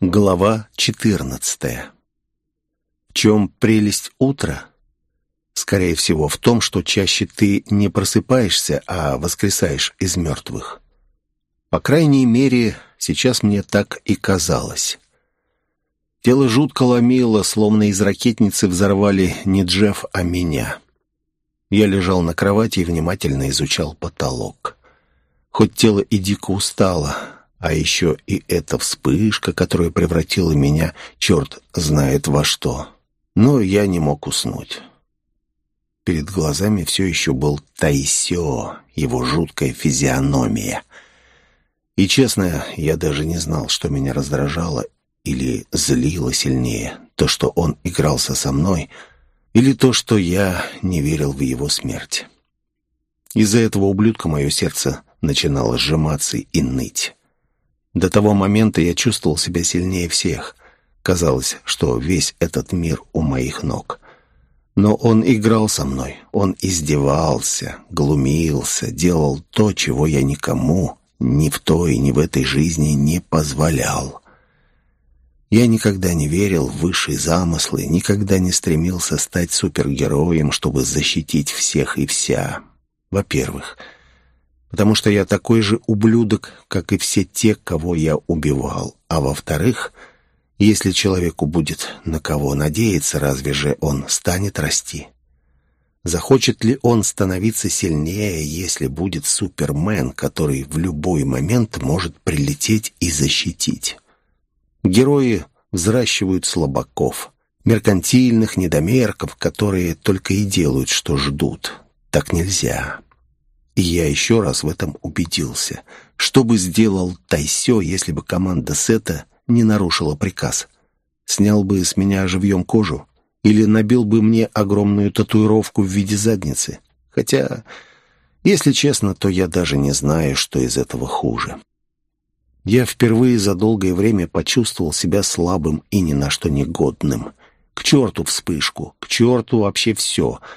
Глава 14. В чем прелесть утра? Скорее всего, в том, что чаще ты не просыпаешься, а воскресаешь из мертвых. По крайней мере, сейчас мне так и казалось. Тело жутко ломило, словно из ракетницы взорвали не Джефф, а меня. Я лежал на кровати и внимательно изучал потолок. Хоть тело и дико устало, а еще и эта вспышка, которая превратила меня, черт знает во что. Но я не мог уснуть. Перед глазами все еще был Тайсё, его жуткая физиономия. И, честно, я даже не знал, что меня раздражало или злило сильнее. То, что он игрался со мной, или то, что я не верил в его смерть. Из-за этого ублюдка мое сердце начинало сжиматься и ныть. До того момента я чувствовал себя сильнее всех. Казалось, что весь этот мир у моих ног. Но он играл со мной, он издевался, глумился, делал то, чего я никому, ни в той, ни в этой жизни не позволял. Я никогда не верил в высшие замыслы, никогда не стремился стать супергероем, чтобы защитить всех и вся. Во-первых, потому что я такой же ублюдок, как и все те, кого я убивал. А во-вторых, если человеку будет на кого надеяться, разве же он станет расти? Захочет ли он становиться сильнее, если будет Супермен, который в любой момент может прилететь и защитить? Герои взращивают слабаков, меркантильных недомерков, которые только и делают, что ждут. Так нельзя. И я еще раз в этом убедился. Что бы сделал Тайсё, если бы команда Сета не нарушила приказ? Снял бы с меня живьем кожу? Или набил бы мне огромную татуировку в виде задницы? Хотя, если честно, то я даже не знаю, что из этого хуже. Я впервые за долгое время почувствовал себя слабым и ни на что негодным. К черту вспышку, к черту вообще все —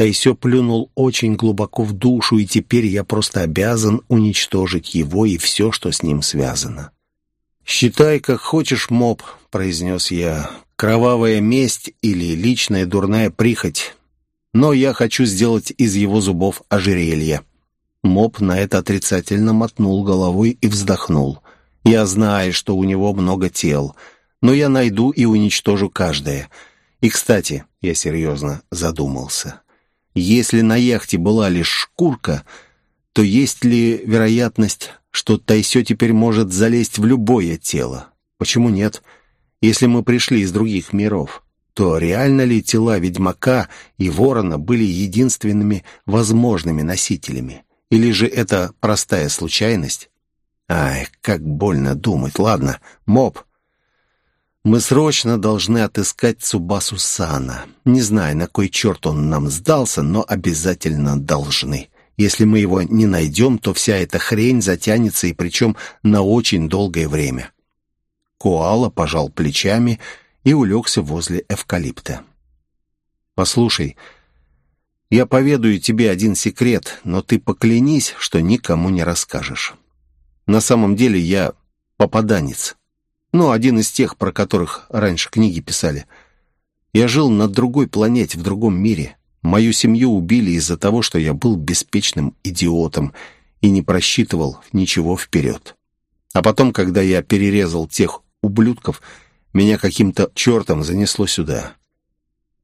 Тайсё плюнул очень глубоко в душу, и теперь я просто обязан уничтожить его и все, что с ним связано. «Считай, как хочешь, моб», — произнес я, — «кровавая месть или личная дурная прихоть. Но я хочу сделать из его зубов ожерелье». Моб на это отрицательно мотнул головой и вздохнул. «Я знаю, что у него много тел, но я найду и уничтожу каждое. И, кстати, я серьезно задумался». Если на яхте была лишь шкурка, то есть ли вероятность, что Тайсё теперь может залезть в любое тело? Почему нет? Если мы пришли из других миров, то реально ли тела ведьмака и ворона были единственными возможными носителями? Или же это простая случайность? Ай, как больно думать. Ладно, моб, мы срочно должны отыскать Цубасу Сана. Не знаю, на кой черт он нам сдался, но обязательно должны. Если мы его не найдем, то вся эта хрень затянется, и причем на очень долгое время». Коала пожал плечами и улегся возле эвкалипта. «Послушай, я поведаю тебе один секрет, но ты поклянись, что никому не расскажешь. На самом деле я попаданец». Ну, один из тех, про которых раньше книги писали. Я жил на другой планете, в другом мире. Мою семью убили из-за того, что я был беспечным идиотом и не просчитывал ничего вперед. А потом, когда я перерезал тех ублюдков, меня каким-то чертом занесло сюда.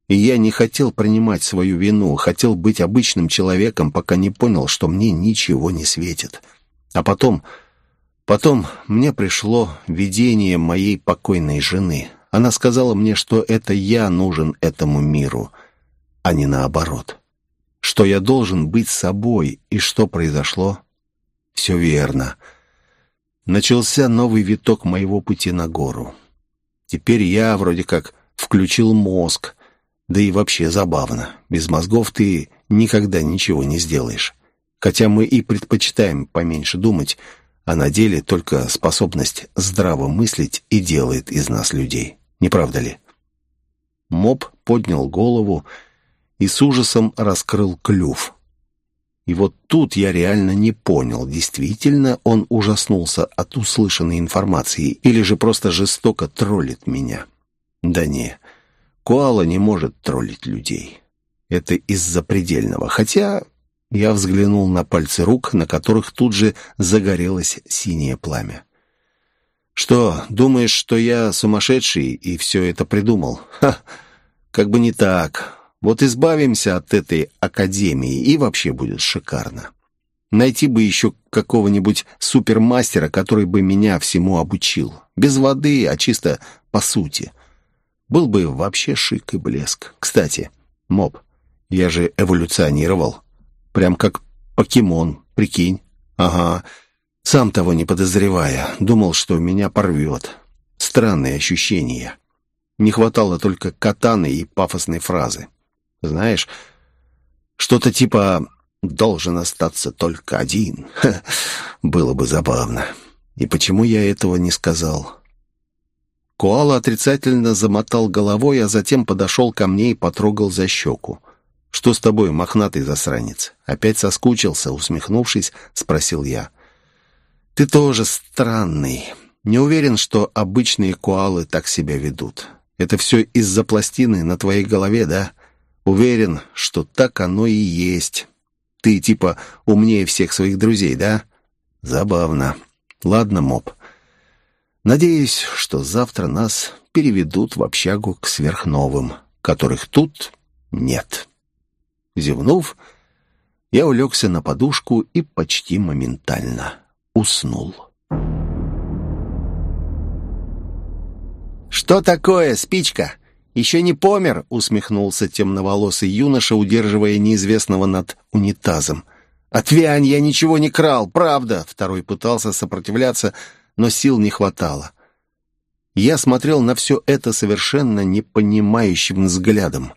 И я не хотел принимать свою вину, хотел быть обычным человеком, пока не понял, что мне ничего не светит. А потом Потом мне пришло видение моей покойной жены. Она сказала мне, что это я нужен этому миру, а не наоборот. Что я должен быть собой, и что произошло? Все верно. Начался новый виток моего пути на гору. Теперь я вроде как включил мозг, да и вообще забавно. Без мозгов ты никогда ничего не сделаешь. Хотя мы и предпочитаем поменьше думать, а на деле только способность здраво мыслить и делает из нас людей. Не правда ли? Моб поднял голову и с ужасом раскрыл клюв. И вот тут я реально не понял, действительно он ужаснулся от услышанной информации или же просто жестоко троллит меня. Да не, Коала не может троллить людей. Это из-за предельного. Хотя я взглянул на пальцы рук, на которых тут же загорелось синее пламя. «Что, думаешь, что я сумасшедший и все это придумал? Ха, как бы не так. Вот избавимся от этой академии, и вообще будет шикарно. Найти бы еще какого-нибудь супермастера, который бы меня всему обучил. Без воды, а чисто по сути. Был бы вообще шик и блеск. Кстати, моб, я же эволюционировал. Прям как покемон, прикинь. Ага, сам того не подозревая, думал, что меня порвет. Странные ощущения. Не хватало только катаны и пафосной фразы. Знаешь, что-то типа «должен остаться только один». Ха, было бы забавно. И почему я этого не сказал? Коала отрицательно замотал головой, а затем подошел ко мне и потрогал за щеку. «Что с тобой, мохнатый засранец? Опять соскучился?» Усмехнувшись, спросил я. «Ты тоже странный. Не уверен, что обычные коалы так себя ведут. Это все из-за пластины на твоей голове, да? Уверен, что так оно и есть. Ты типа умнее всех своих друзей, да? Забавно. Ладно, моб. Надеюсь, что завтра нас переведут в общагу к сверхновым, которых тут нет». Зевнув, я улегся на подушку и почти моментально уснул. «Что такое, спичка? Еще не помер?» — усмехнулся темноволосый юноша, удерживая неизвестного над унитазом. «Отвянь, я ничего не крал, правда!» Второй пытался сопротивляться, но сил не хватало. Я смотрел на все это совершенно непонимающим взглядом.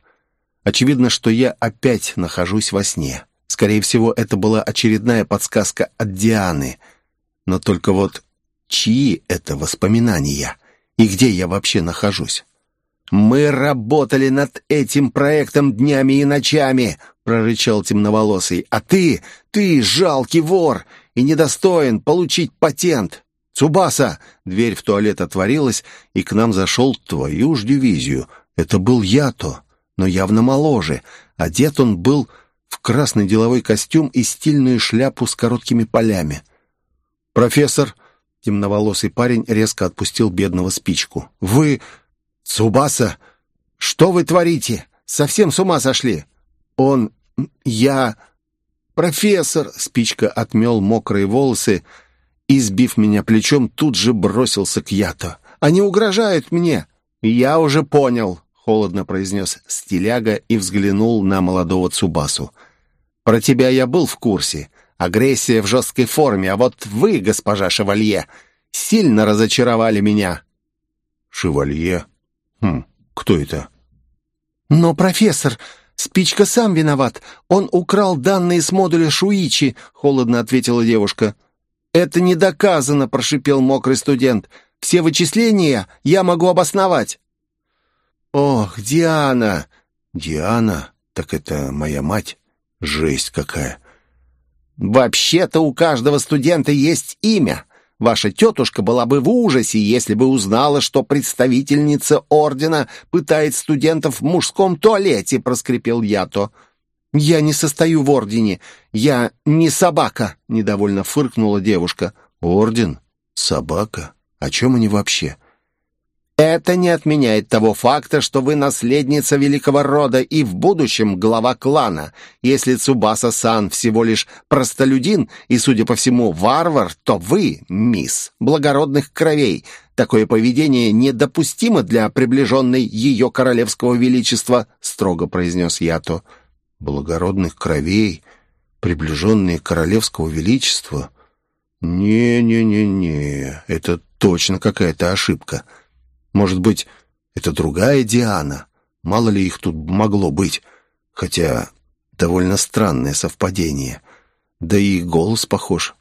Очевидно, что я опять нахожусь во сне. Скорее всего, это была очередная подсказка от Дианы. Но только вот чьи это воспоминания? И где я вообще нахожусь? «Мы работали над этим проектом днями и ночами», — прорычал темноволосый. «А ты, ты жалкий вор и недостоин получить патент. Цубаса!» Дверь в туалет отворилась, и к нам зашел твою ж дивизию. Это был я-то но явно моложе. Одет он был в красный деловой костюм и стильную шляпу с короткими полями. «Профессор!» — темноволосый парень резко отпустил бедного спичку. «Вы... Цубаса! Что вы творите? Совсем с ума сошли!» «Он... Я... Профессор!» — спичка отмел мокрые волосы и, сбив меня плечом, тут же бросился к Ято. «Они угрожают мне!» «Я уже понял!» Холодно произнес стиляга и взглянул на молодого Цубасу. «Про тебя я был в курсе. Агрессия в жесткой форме, а вот вы, госпожа Шевалье, сильно разочаровали меня». «Шевалье? Хм, кто это?» «Но, профессор, спичка сам виноват. Он украл данные с модуля Шуичи», — холодно ответила девушка. «Это не доказано», — прошипел мокрый студент. «Все вычисления я могу обосновать». «Ох, Диана!» «Диана? Так это моя мать? Жесть какая!» «Вообще-то у каждого студента есть имя. Ваша тетушка была бы в ужасе, если бы узнала, что представительница ордена пытает студентов в мужском туалете», — проскрипел Ято. «Я не состою в ордене. Я не собака», — недовольно фыркнула девушка. «Орден? Собака? О чем они вообще?» Это не отменяет того факта, что вы наследница великого рода и в будущем глава клана. Если Цубаса-сан всего лишь простолюдин и, судя по всему, варвар, то вы, мисс, благородных кровей. Такое поведение недопустимо для приближенной ее королевского величества, строго произнес Ято. Благородных кровей? Приближенные королевского величества? Не-не-не-не, это точно какая-то ошибка. — может быть, это другая Диана? Мало ли их тут могло быть. Хотя довольно странное совпадение. Да и голос похож.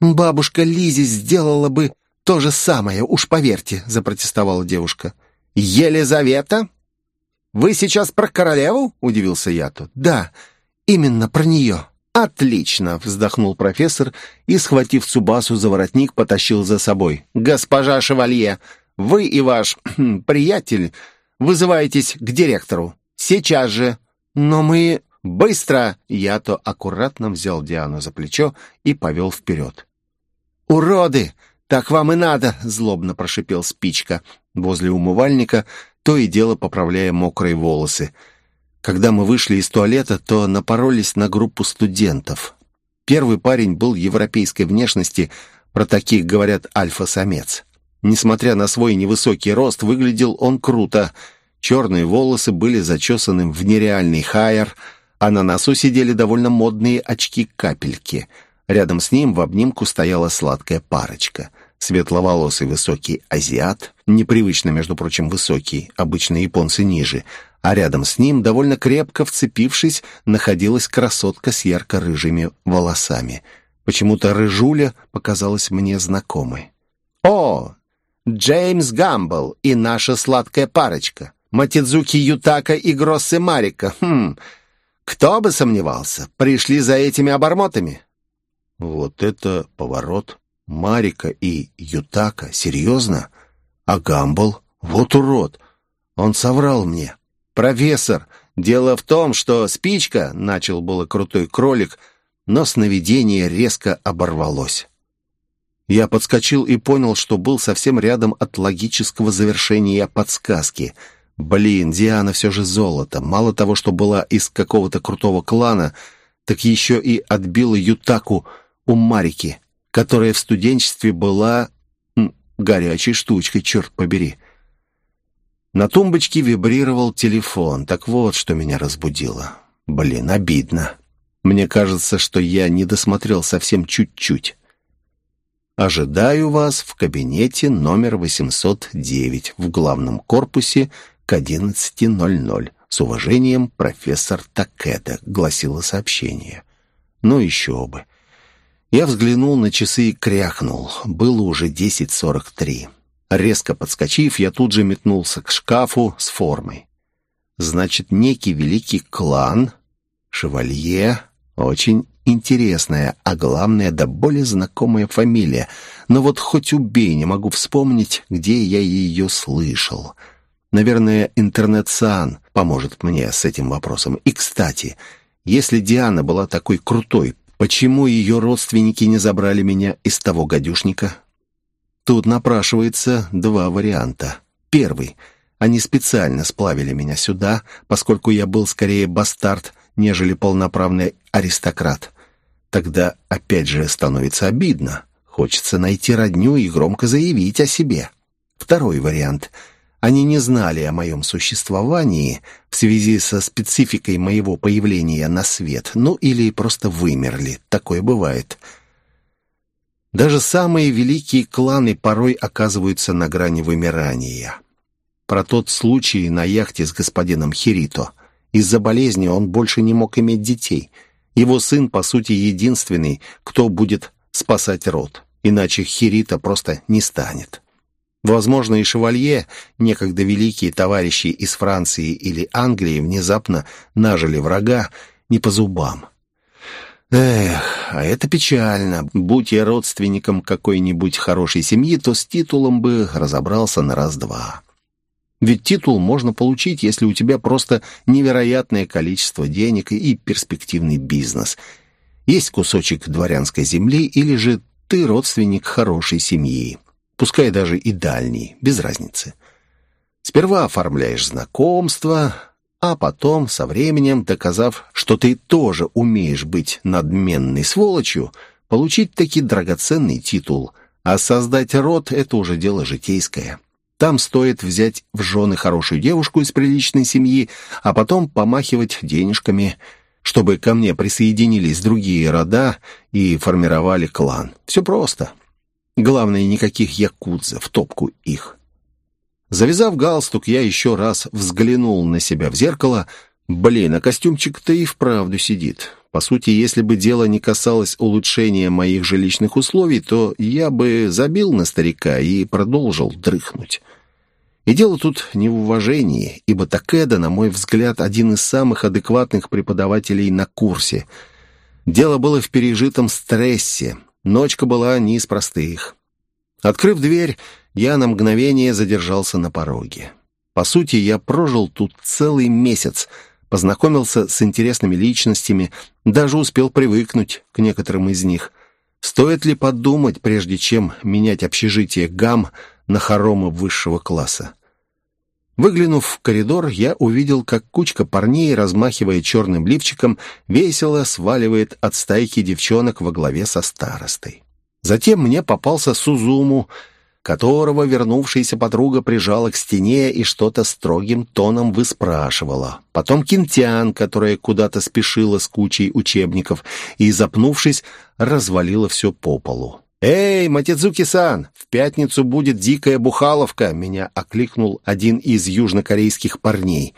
«Бабушка Лизи сделала бы то же самое, уж поверьте», — запротестовала девушка. «Елизавета? Вы сейчас про королеву?» — удивился я тут. «Да, именно про нее. «Отлично!» — вздохнул профессор и, схватив Цубасу за воротник, потащил за собой. «Госпожа Шевалье, вы и ваш приятель вызываетесь к директору. Сейчас же!» «Но мы...» «Быстро!» Я то аккуратно взял Диану за плечо и повел вперед. «Уроды! Так вам и надо!» — злобно прошипел спичка возле умывальника, то и дело поправляя мокрые волосы. Когда мы вышли из туалета, то напоролись на группу студентов. Первый парень был европейской внешности, про таких говорят альфа-самец. Несмотря на свой невысокий рост, выглядел он круто. Черные волосы были зачесаны в нереальный хайер, а на носу сидели довольно модные очки-капельки. Рядом с ним в обнимку стояла сладкая парочка. Светловолосый высокий азиат, непривычно, между прочим, высокий, обычно японцы ниже, а рядом с ним, довольно крепко вцепившись, находилась красотка с ярко-рыжими волосами. Почему-то рыжуля показалась мне знакомой. «О, Джеймс Гамбл и наша сладкая парочка. Матидзуки Ютака и Гроссе Марика. Хм, кто бы сомневался, пришли за этими обормотами». «Вот это поворот. Марика и Ютака. Серьезно? А Гамбл? Вот урод. Он соврал мне. «Профессор, дело в том, что спичка...» — начал было крутой кролик, но сновидение резко оборвалось. Я подскочил и понял, что был совсем рядом от логического завершения подсказки. Блин, Диана все же золото. Мало того, что была из какого-то крутого клана, так еще и отбила Ютаку у Марики, которая в студенчестве была горячей штучкой, черт побери. На тумбочке вибрировал телефон. Так вот, что меня разбудило. Блин, обидно. Мне кажется, что я не досмотрел совсем чуть-чуть. Ожидаю вас в кабинете номер 809 в главном корпусе к 11.00. С уважением, профессор Такеда, гласило сообщение. Ну еще бы. Я взглянул на часы и крякнул. Было уже 10.43. Резко подскочив, я тут же метнулся к шкафу с формой. Значит, некий великий клан, шевалье, очень интересная, а главное, да более знакомая фамилия. Но вот хоть убей, не могу вспомнить, где я ее слышал. Наверное, интернет-сан поможет мне с этим вопросом. И, кстати, если Диана была такой крутой, почему ее родственники не забрали меня из того гадюшника? Тут напрашивается два варианта. Первый. Они специально сплавили меня сюда, поскольку я был скорее бастард, нежели полноправный аристократ. Тогда опять же становится обидно. Хочется найти родню и громко заявить о себе. Второй вариант. Они не знали о моем существовании в связи со спецификой моего появления на свет, ну или просто вымерли. Такое бывает. Даже самые великие кланы порой оказываются на грани вымирания. Про тот случай на яхте с господином Хирито. Из-за болезни он больше не мог иметь детей. Его сын, по сути, единственный, кто будет спасать род. Иначе Хирита просто не станет. Возможно, и шевалье, некогда великие товарищи из Франции или Англии, внезапно нажили врага не по зубам. Эх, а это печально. Будь я родственником какой-нибудь хорошей семьи, то с титулом бы разобрался на раз-два. Ведь титул можно получить, если у тебя просто невероятное количество денег и перспективный бизнес. Есть кусочек дворянской земли или же ты родственник хорошей семьи. Пускай даже и дальний, без разницы. Сперва оформляешь знакомство, а потом, со временем, доказав, что ты тоже умеешь быть надменной сволочью, получить таки драгоценный титул, а создать род — это уже дело житейское. Там стоит взять в жены хорошую девушку из приличной семьи, а потом помахивать денежками, чтобы ко мне присоединились другие рода и формировали клан. Все просто. Главное, никаких якудза в топку их. Завязав галстук, я еще раз взглянул на себя в зеркало. Блин, а костюмчик-то и вправду сидит. По сути, если бы дело не касалось улучшения моих жилищных условий, то я бы забил на старика и продолжил дрыхнуть. И дело тут не в уважении, ибо Такеда, на мой взгляд, один из самых адекватных преподавателей на курсе. Дело было в пережитом стрессе. Ночка была не из простых. Открыв дверь, я на мгновение задержался на пороге. По сути, я прожил тут целый месяц, познакомился с интересными личностями, даже успел привыкнуть к некоторым из них. Стоит ли подумать, прежде чем менять общежитие ГАМ на хоромы высшего класса? Выглянув в коридор, я увидел, как кучка парней, размахивая черным лифчиком, весело сваливает от стайки девчонок во главе со старостой. Затем мне попался Сузуму, которого вернувшаяся подруга прижала к стене и что-то строгим тоном выспрашивала. Потом Кинтян, которая куда-то спешила с кучей учебников и, запнувшись, развалила все по полу. «Эй, Матидзуки-сан, в пятницу будет дикая бухаловка!» Меня окликнул один из южнокорейских парней.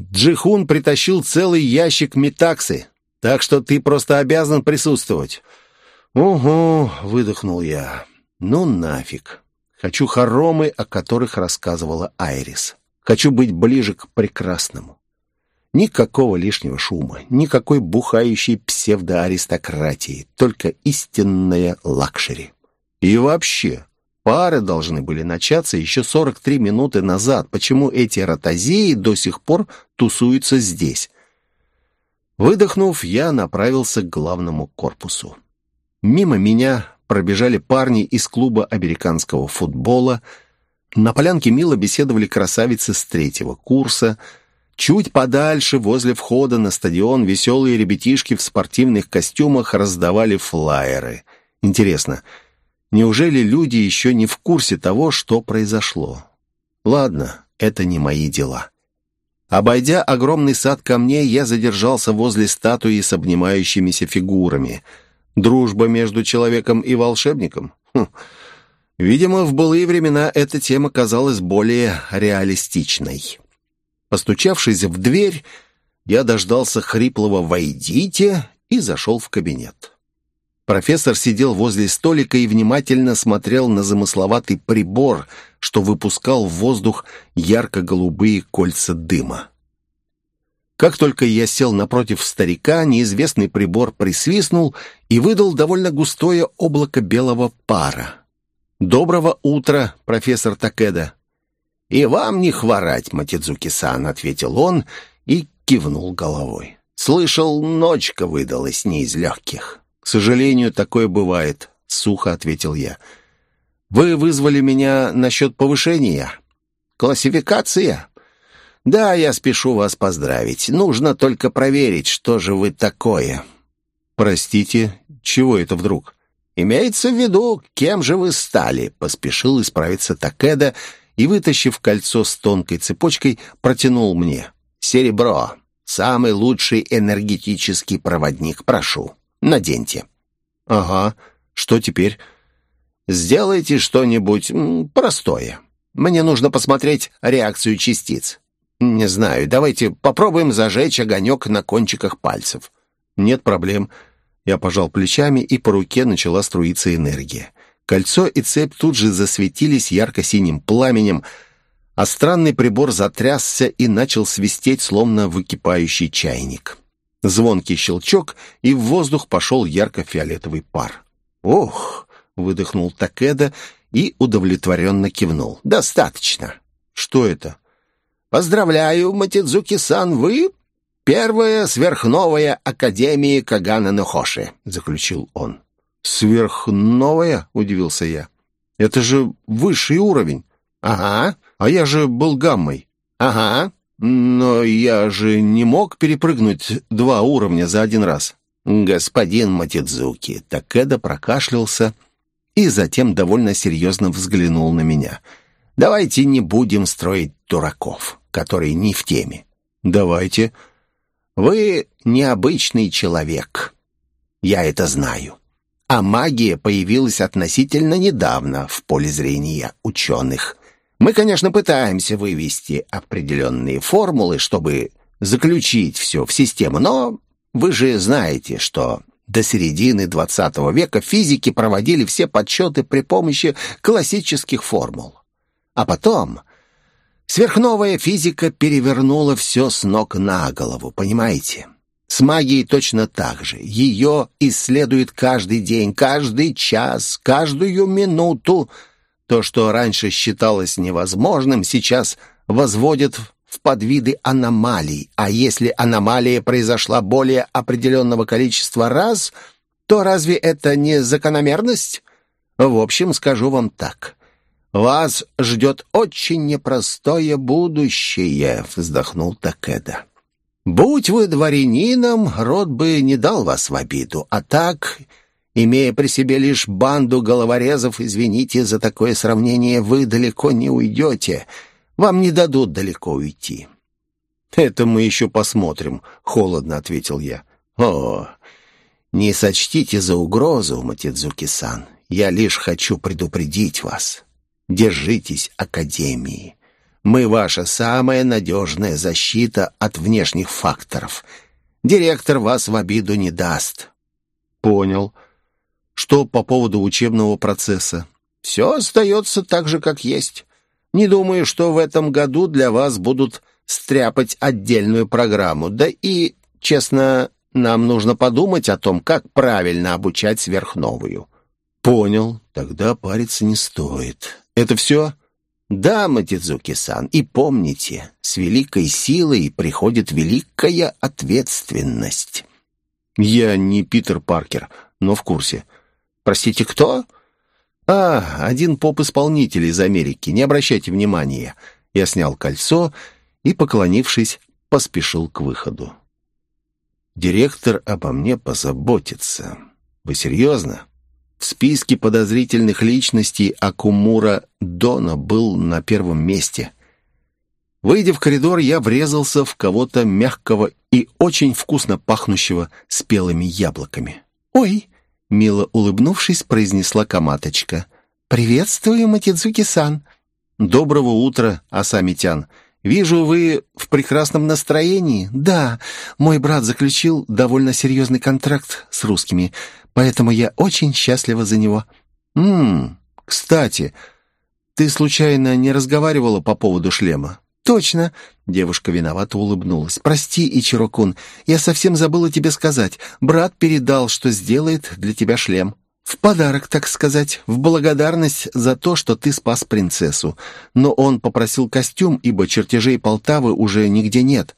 «Джихун притащил целый ящик метаксы, так что ты просто обязан присутствовать». «Угу», — выдохнул я. «Ну нафиг. Хочу хоромы, о которых рассказывала Айрис. Хочу быть ближе к прекрасному. Никакого лишнего шума, никакой бухающей псевдоаристократии, только истинная лакшери. И вообще, пары должны были начаться еще 43 минуты назад. Почему эти ротозеи до сих пор тусуются здесь? Выдохнув, я направился к главному корпусу. Мимо меня пробежали парни из клуба американского футбола. На полянке мило беседовали красавицы с третьего курса — Чуть подальше, возле входа на стадион, веселые ребятишки в спортивных костюмах раздавали флаеры. Интересно, неужели люди еще не в курсе того, что произошло? Ладно, это не мои дела. Обойдя огромный сад камней, я задержался возле статуи с обнимающимися фигурами. Дружба между человеком и волшебником? Хм. Видимо, в былые времена эта тема казалась более реалистичной. Постучавшись в дверь, я дождался хриплого «Войдите» и зашел в кабинет. Профессор сидел возле столика и внимательно смотрел на замысловатый прибор, что выпускал в воздух ярко-голубые кольца дыма. Как только я сел напротив старика, неизвестный прибор присвистнул и выдал довольно густое облако белого пара. «Доброго утра, профессор Такеда!» «И вам не хворать, Матидзуки-сан», — ответил он и кивнул головой. «Слышал, ночка выдалась не из легких». «К сожалению, такое бывает», — сухо ответил я. «Вы вызвали меня насчет повышения?» «Классификация?» «Да, я спешу вас поздравить. Нужно только проверить, что же вы такое». «Простите, чего это вдруг?» «Имеется в виду, кем же вы стали?» — поспешил исправиться Такеда, — и, вытащив кольцо с тонкой цепочкой, протянул мне. «Серебро. Самый лучший энергетический проводник. Прошу, наденьте». «Ага. Что теперь?» «Сделайте что-нибудь простое. Мне нужно посмотреть реакцию частиц. Не знаю, давайте попробуем зажечь огонек на кончиках пальцев». «Нет проблем». Я пожал плечами, и по руке начала струиться энергия. Кольцо и цепь тут же засветились ярко-синим пламенем, а странный прибор затрясся и начал свистеть, словно выкипающий чайник. Звонкий щелчок, и в воздух пошел ярко-фиолетовый пар. «Ох!» — выдохнул Такеда и удовлетворенно кивнул. «Достаточно». «Что это?» «Поздравляю, Матидзуки-сан, вы первая сверхновая Академии Кагана Нохоши», — заключил он. «Сверхновая?» — удивился я. «Это же высший уровень». «Ага. А я же был гаммой». «Ага. Но я же не мог перепрыгнуть два уровня за один раз». «Господин Матидзуки», — Такеда прокашлялся и затем довольно серьезно взглянул на меня. «Давайте не будем строить дураков, которые не в теме». «Давайте». «Вы необычный человек. Я это знаю а магия появилась относительно недавно в поле зрения ученых. Мы, конечно, пытаемся вывести определенные формулы, чтобы заключить все в систему, но вы же знаете, что до середины XX века физики проводили все подсчеты при помощи классических формул. А потом сверхновая физика перевернула все с ног на голову, понимаете? С магией точно так же. Ее исследуют каждый день, каждый час, каждую минуту. То, что раньше считалось невозможным, сейчас возводят в подвиды аномалий. А если аномалия произошла более определенного количества раз, то разве это не закономерность? В общем, скажу вам так. «Вас ждет очень непростое будущее», — вздохнул Такеда. «Будь вы дворянином, род бы не дал вас в обиду, а так, имея при себе лишь банду головорезов, извините за такое сравнение, вы далеко не уйдете, вам не дадут далеко уйти». «Это мы еще посмотрим», — холодно ответил я. «О, не сочтите за угрозу, Матидзуки-сан, я лишь хочу предупредить вас». Держитесь Академии. Мы ваша самая надежная защита от внешних факторов. Директор вас в обиду не даст». «Понял. Что по поводу учебного процесса?» «Все остается так же, как есть. Не думаю, что в этом году для вас будут стряпать отдельную программу. Да и, честно, нам нужно подумать о том, как правильно обучать сверхновую». «Понял. Тогда париться не стоит. Это все?» «Да, Матидзуки-сан, и помните, с великой силой приходит великая ответственность». «Я не Питер Паркер, но в курсе». «Простите, кто?» «А, один поп-исполнитель из Америки, не обращайте внимания». Я снял кольцо и, поклонившись, поспешил к выходу. «Директор обо мне позаботится. Вы серьезно?» В списке подозрительных личностей Акумура Дона был на первом месте. Выйдя в коридор, я врезался в кого-то мягкого и очень вкусно пахнущего спелыми яблоками. «Ой!» — мило улыбнувшись, произнесла коматочка. «Приветствую, Матидзуки-сан!» «Доброго утра, Асамитян!» «Вижу, вы в прекрасном настроении?» «Да, мой брат заключил довольно серьезный контракт с русскими поэтому я очень счастлива за него». «Ммм, кстати, ты случайно не разговаривала по поводу шлема?» «Точно!» — девушка виновато улыбнулась. «Прости, Ичирокун, я совсем забыла тебе сказать. Брат передал, что сделает для тебя шлем. В подарок, так сказать, в благодарность за то, что ты спас принцессу. Но он попросил костюм, ибо чертежей Полтавы уже нигде нет».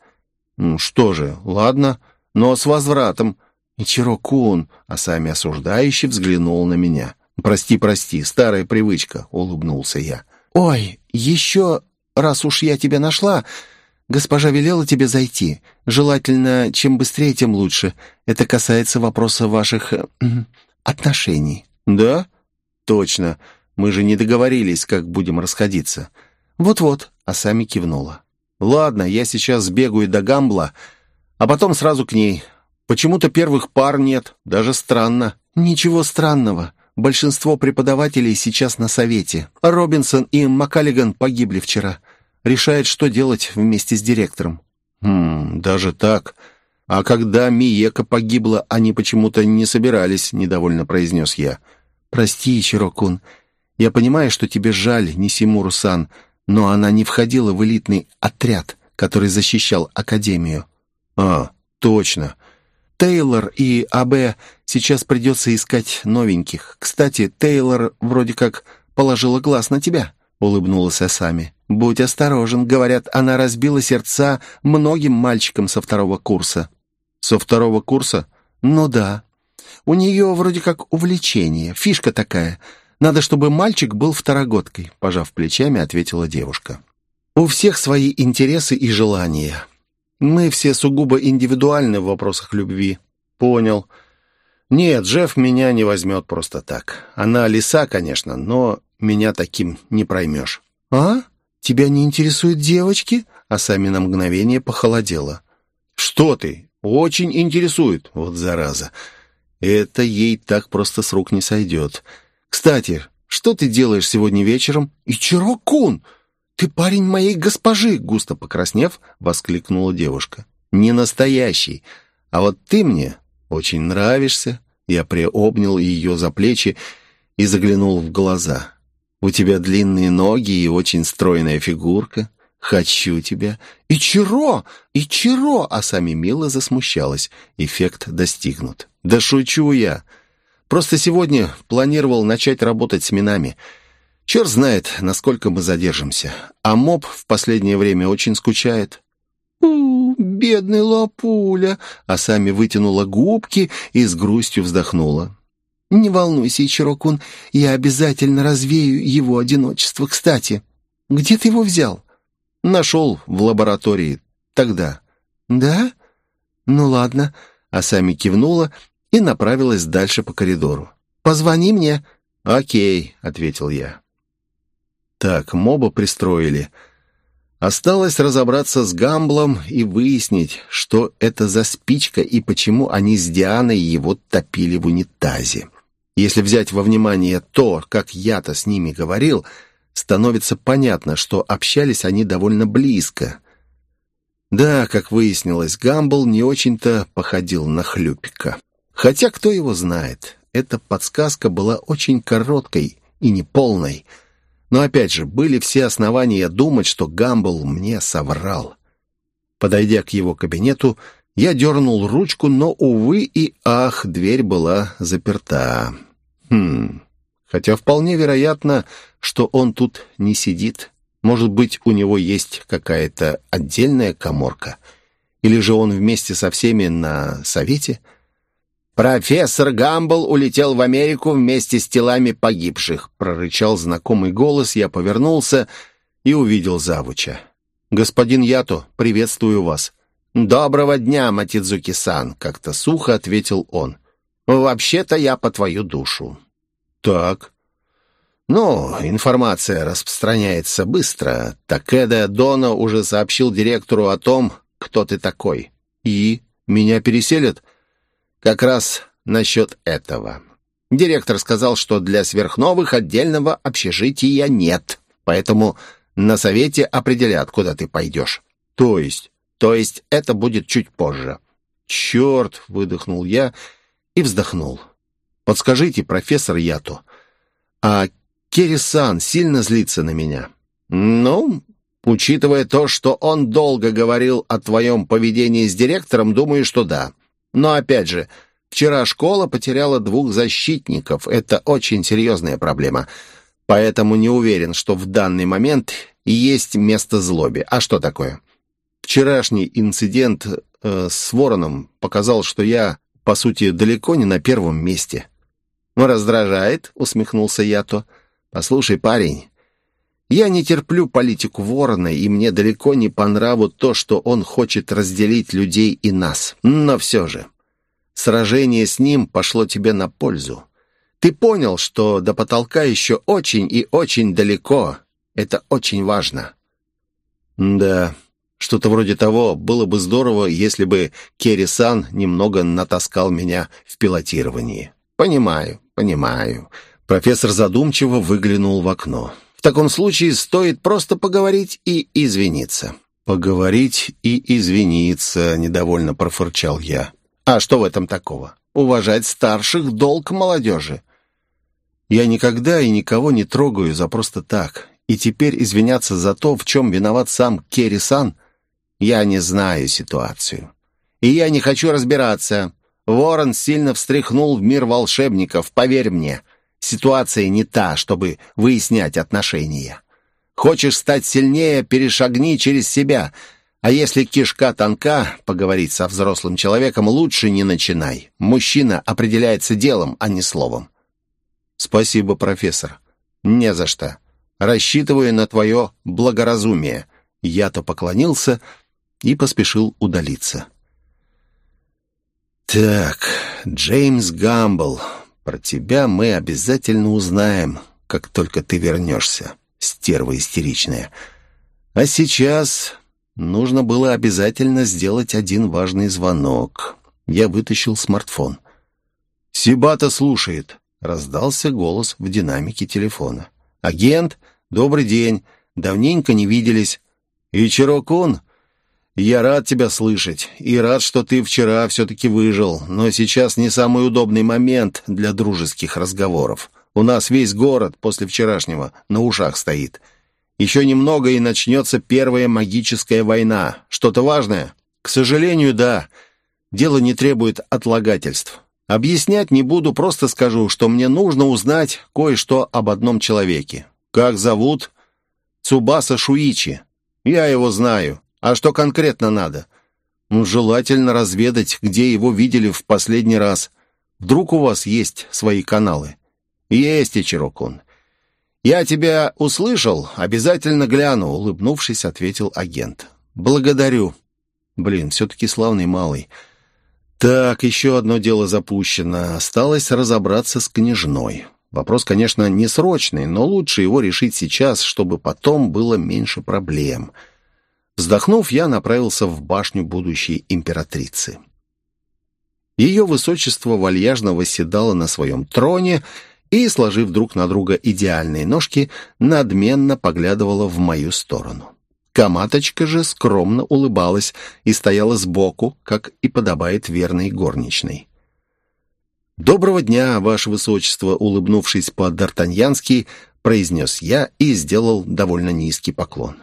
«Ну что же, ладно, но с возвратом. «Ичиро-кун!» а сами осуждающий взглянул на меня. «Прости, прости, старая привычка», — улыбнулся я. «Ой, еще раз уж я тебя нашла, госпожа велела тебе зайти. Желательно, чем быстрее, тем лучше. Это касается вопроса ваших э, отношений». «Да? Точно. Мы же не договорились, как будем расходиться». «Вот-вот», — а сами кивнула. «Ладно, я сейчас сбегаю до Гамбла, а потом сразу к ней. Почему-то первых пар нет, даже странно». «Ничего странного. Большинство преподавателей сейчас на совете. Робинсон и МакКаллиган погибли вчера. Решает, что делать вместе с директором». «Хм, даже так. А когда Миека погибла, они почему-то не собирались», — недовольно произнес я. «Прости, Чирокун. Я понимаю, что тебе жаль Нисимуру-сан, но она не входила в элитный отряд, который защищал Академию». «А, точно. Тейлор и АБ сейчас придется искать новеньких. Кстати, Тейлор вроде как положила глаз на тебя», — улыбнулась Асами. «Будь осторожен. Говорят, она разбила сердца многим мальчикам со второго курса». «Со второго курса?» «Ну да. У нее вроде как увлечение. Фишка такая. Надо, чтобы мальчик был второгодкой», — пожав плечами, ответила девушка. «У всех свои интересы и желания. Мы все сугубо индивидуальны в вопросах любви. Понял. Нет, Джефф меня не возьмет просто так. Она лиса, конечно, но меня таким не проймешь. А? Тебя не интересуют девочки? А сами на мгновение похолодело. Что ты? Очень интересует. Вот зараза. Это ей так просто с рук не сойдет. Кстати, что ты делаешь сегодня вечером? Ичиро-кун! «Ты парень моей госпожи!» — густо покраснев, воскликнула девушка. «Не настоящий. А вот ты мне очень нравишься». Я приобнял ее за плечи и заглянул в глаза. «У тебя длинные ноги и очень стройная фигурка, «Хочу тебя». «Ичиро! Ичиро!» А сами мило засмущалась. Эффект достигнут. «Да шучу я. Просто сегодня планировал начать работать с минами. Черт знает, насколько мы задержимся. А моб в последнее время очень скучает». «У, бедный лапуля!» А сами вытянула губки и с грустью вздохнула. «Не волнуйся, Ичирокун, я обязательно развею его одиночество. Кстати, где ты его взял?» «Нашел в лаборатории. Тогда». «Да? Ну ладно». А сами кивнула и направилась дальше по коридору. «Позвони мне». «Окей», — ответил я. Так, моба пристроили. Осталось разобраться с Гамблом и выяснить, что это за спичка и почему они с Дианой его топили в унитазе. Если взять во внимание то, как я-то с ними говорил, становится понятно, что общались они довольно близко. Да, как выяснилось, Гамбл не очень-то походил на хлюпика. Хотя кто его знает, эта подсказка была очень короткой и неполной. Но опять же, были все основания думать, что Гамбл мне соврал. Подойдя к его кабинету, я дернул ручку, но, увы и ах, дверь была заперта. Хм, хотя вполне вероятно, что он тут не сидит. Может быть, у него есть какая-то отдельная коморка? Или же он вместе со всеми на совете? «Профессор Гамбл улетел в Америку вместе с телами погибших», прорычал знакомый голос, я повернулся и увидел завуча. «Господин Ято, приветствую вас». «Доброго дня, Матидзуки-сан», — как-то сухо ответил он. «Вообще-то я по твою душу». «Так». «Ну, информация распространяется быстро. Такеда Дона уже сообщил директору о том, кто ты такой». «И? Меня переселят?» «Как раз насчет этого. Директор сказал, что для сверхновых отдельного общежития нет, поэтому на совете определят, куда ты пойдешь». «То есть?» То есть это будет чуть позже». «Черт!» — выдохнул я и вздохнул. «Подскажите, профессор Ято, а Керри-сан сильно злится на меня?» «Ну, учитывая то, что он долго говорил о твоем поведении с директором, думаю, что да. Но опять же, вчера школа потеряла двух защитников. Это очень серьезная проблема. Поэтому не уверен, что в данный момент есть место злобе. А что такое?» Вчерашний инцидент э, с Вороном показал, что я, по сути, далеко не на первом месте. «Ну, «Раздражает?» — усмехнулся Ято. «Послушай, парень, я не терплю политику Ворона, и мне далеко не по нраву то, что он хочет разделить людей и нас. Но все же, сражение с ним пошло тебе на пользу. Ты понял, что до потолка еще очень и очень далеко. Это очень важно». «Да, что-то вроде того, было бы здорово, если бы Керри-сан немного натаскал меня в пилотировании. Понимаю, понимаю. Профессор задумчиво выглянул в окно. Таком случае стоит просто поговорить и извиниться. «Поговорить и извиниться», — недовольно профырчал я. «А что в этом такого? Уважать старших — долг молодежи». «Я никогда и никого не трогаю за просто так. И теперь извиняться за то, в чем виноват сам Керри-сан, я не знаю ситуацию. И я не хочу разбираться. Ворон сильно встряхнул в мир волшебников, поверь мне. Ситуация не та, чтобы выяснять отношения. Хочешь стать сильнее, перешагни через себя. А если кишка тонка, поговорить со взрослым человеком лучше не начинай. Мужчина определяется делом, а не словом. Спасибо, профессор. Не за что. Рассчитываю на твое благоразумие. Я-то поклонился и поспешил удалиться. «Так, Джеймс Гамбл, про тебя мы обязательно узнаем, как только ты вернешься, стерва истеричная. А сейчас нужно было обязательно сделать один важный звонок. Я вытащил смартфон. «Сибата слушает», — раздался голос в динамике телефона. «Агент, добрый день. Давненько не виделись. Ичиро-кун, «Я рад тебя слышать, и рад, что ты вчера все-таки выжил, но сейчас не самый удобный момент для дружеских разговоров. У нас весь город после вчерашнего на ушах стоит. Еще немного, и начнется первая магическая война. Что-то важное? К сожалению, да. Дело не требует отлагательств. Объяснять не буду, просто скажу, что мне нужно узнать кое-что об одном человеке. Как зовут? Цубаса Шуичи. Я его знаю. А что конкретно надо? Ну, желательно разведать, где его видели в последний раз. Вдруг у вас есть свои каналы? Есть, Ичирокун. «Я тебя услышал, обязательно гляну», — улыбнувшись, ответил агент. «Благодарю». Блин, все-таки славный малый. Так, еще одно дело запущено. Осталось разобраться с княжной. Вопрос, конечно, не срочный, но лучше его решить сейчас, чтобы потом было меньше проблем. Вздохнув, я направился в башню будущей императрицы. Ее высочество вальяжно восседало на своем троне и, сложив друг на друга идеальные ножки, надменно поглядывала в мою сторону. Каматочка же скромно улыбалась и стояла сбоку, как и подобает верной горничной. «Доброго дня, ваше высочество!» — улыбнувшись по-д'Артаньянски, произнес я и сделал довольно низкий поклон.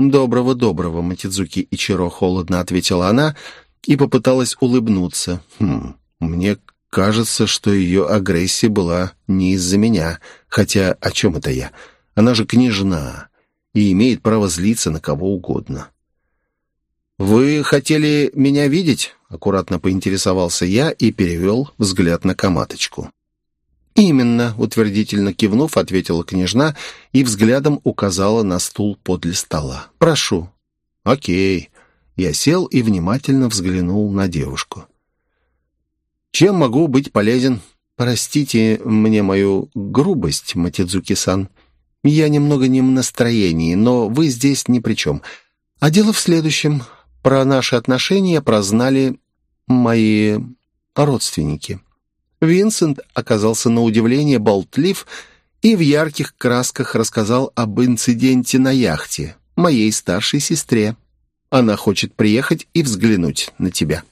«Доброго, доброго, Матидзуки Ичиро!» — холодно ответила она и попыталась улыбнуться. «Хм, мне Кажется, что ее агрессия была не из-за меня. Хотя о чем это я? Она же княжна и имеет право злиться на кого угодно. «Вы хотели меня видеть?» — аккуратно поинтересовался я и перевел взгляд на коматочку. «Именно», — утвердительно кивнув, ответила княжна и взглядом указала на стул подле стола. «Прошу». «Окей». Я сел и внимательно взглянул на девушку. Чем могу быть полезен? Простите мне мою грубость, Матидзуки-сан. Я немного не в настроении, но вы здесь ни при чем. А дело в следующем. Про наши отношения прознали мои родственники. Винсент оказался на удивление болтлив и в ярких красках рассказал об инциденте на яхте, моей старшей сестре. Она хочет приехать и взглянуть на тебя.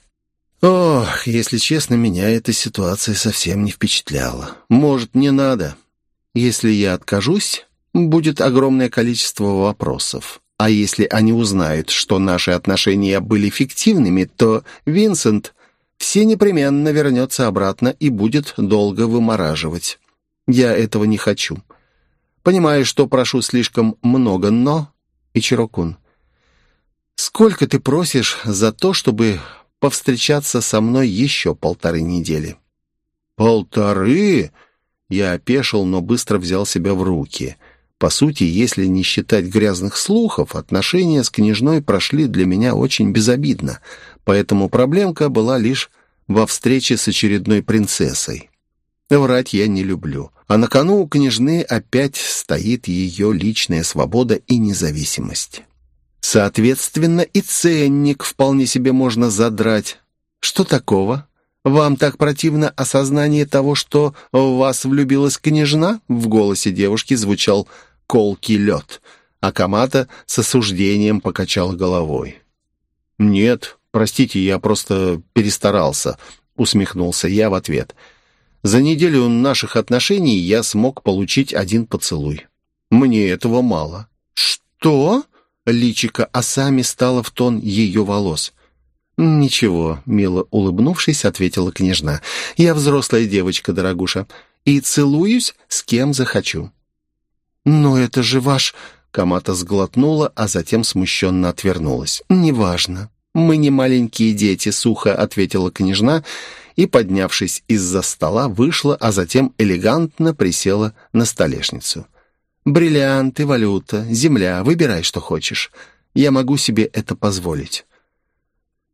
Ох, если честно, меня эта ситуация совсем не впечатляла. Может, не надо. Если я откажусь, будет огромное количество вопросов. А если они узнают, что наши отношения были фиктивными, то Винсент все непременно вернется обратно и будет долго вымораживать. Я этого не хочу. Понимаю, что прошу слишком много, но... Ичирокун, сколько ты просишь за то, чтобы повстречаться со мной еще полторы недели». «Полторы?» Я опешил, но быстро взял себя в руки. По сути, если не считать грязных слухов, отношения с княжной прошли для меня очень безобидно, поэтому проблемка была лишь во встрече с очередной принцессой. Врать я не люблю. А на кону у княжны опять стоит ее личная свобода и независимость. Соответственно, и ценник вполне себе можно задрать. Что такого? Вам так противно осознание того, что в вас влюбилась княжна?» В голосе девушки звучал колкий лед, а Камата с осуждением покачал головой. «Нет, простите, я просто перестарался», — усмехнулся я в ответ. «За неделю наших отношений я смог получить один поцелуй. Мне этого мало». «Что?» Личико Асами стало в тон ее волос. «Ничего», — мило улыбнувшись, ответила княжна. «Я взрослая девочка, дорогуша, и целуюсь с кем захочу». «Но это же ваш...» — Камата сглотнула, а затем смущенно отвернулась. «Неважно. Мы не маленькие дети», — сухо ответила княжна и, поднявшись из-за стола, вышла, а затем элегантно присела на столешницу. Бриллианты, валюта, земля, выбирай, что хочешь. Я могу себе это позволить».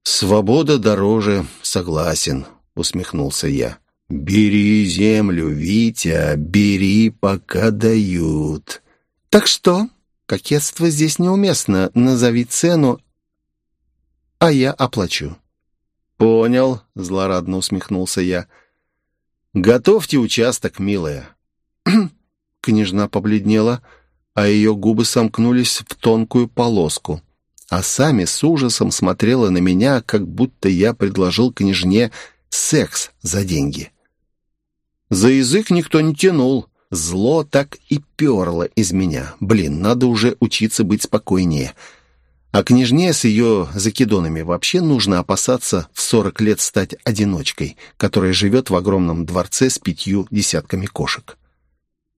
«Свобода дороже, согласен», — усмехнулся я. «Бери землю, Витя, бери, пока дают». «Так что? Кокетство здесь неуместно. Назови цену, а я оплачу». «Понял», — злорадно усмехнулся я. «Готовьте участок, милая». Княжна побледнела, а ее губы сомкнулись в тонкую полоску. А сами с ужасом смотрела на меня, как будто я предложил княжне секс за деньги. За язык никто не тянул. Зло так и перло из меня. Блин, надо уже учиться быть спокойнее. А княжне с ее закидонами вообще нужно опасаться в сорок лет стать одиночкой, которая живет в огромном дворце с пятью десятками кошек.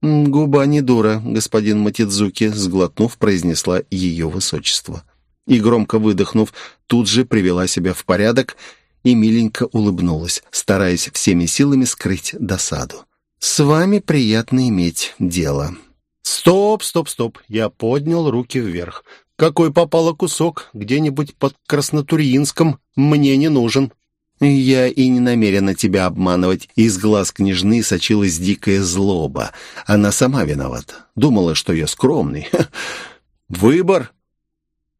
«Губа не дура, господин Матидзуки», — сглотнув, произнесла ее высочество. И, громко выдохнув, тут же привела себя в порядок и миленько улыбнулась, стараясь всеми силами скрыть досаду. «С вами приятно иметь дело». «Стоп, стоп, стоп!» Я поднял руки вверх. «Какой попало кусок? Где-нибудь под Краснотурьинском мне не нужен». «Я и не намерена тебя обманывать». Из глаз княжны сочилась дикая злоба. Она сама виновата. Думала, что я скромный. «Выбор?»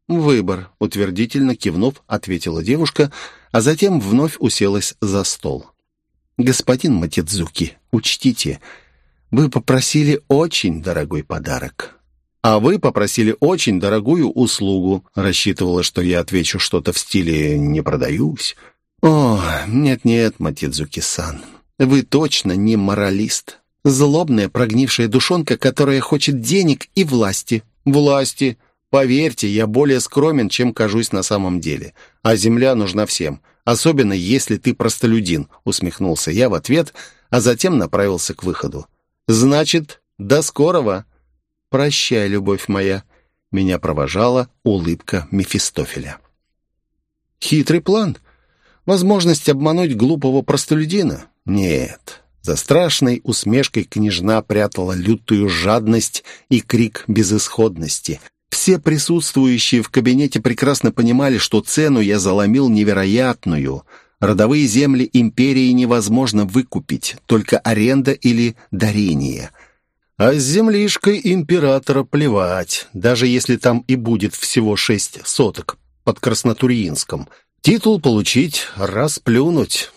«Выбор», — утвердительно кивнув, ответила девушка, а затем вновь уселась за стол. «Господин Матидзуки, учтите, вы попросили очень дорогой подарок». «А вы попросили очень дорогую услугу». Рассчитывала, что я отвечу что-то в стиле «не продаюсь». «О, нет-нет, Матидзуки-сан, вы точно не моралист. Злобная прогнившая душонка, которая хочет денег и власти». «Власти? Поверьте, я более скромен, чем кажусь на самом деле. А земля нужна всем, особенно если ты простолюдин», усмехнулся я в ответ, а затем направился к выходу. «Значит, до скорого!» «Прощай, любовь моя!» Меня провожала улыбка Мефистофеля. «Хитрый план!» Возможность обмануть глупого простолюдина? Нет. За страшной усмешкой княжна прятала лютую жадность и крик безысходности. Все присутствующие в кабинете прекрасно понимали, что цену я заломил невероятную. Родовые земли империи невозможно выкупить, только аренда или дарение. А с землишкой императора плевать, даже если там и будет всего шесть соток под Краснотурьинском – Титул получить, расплюнуть.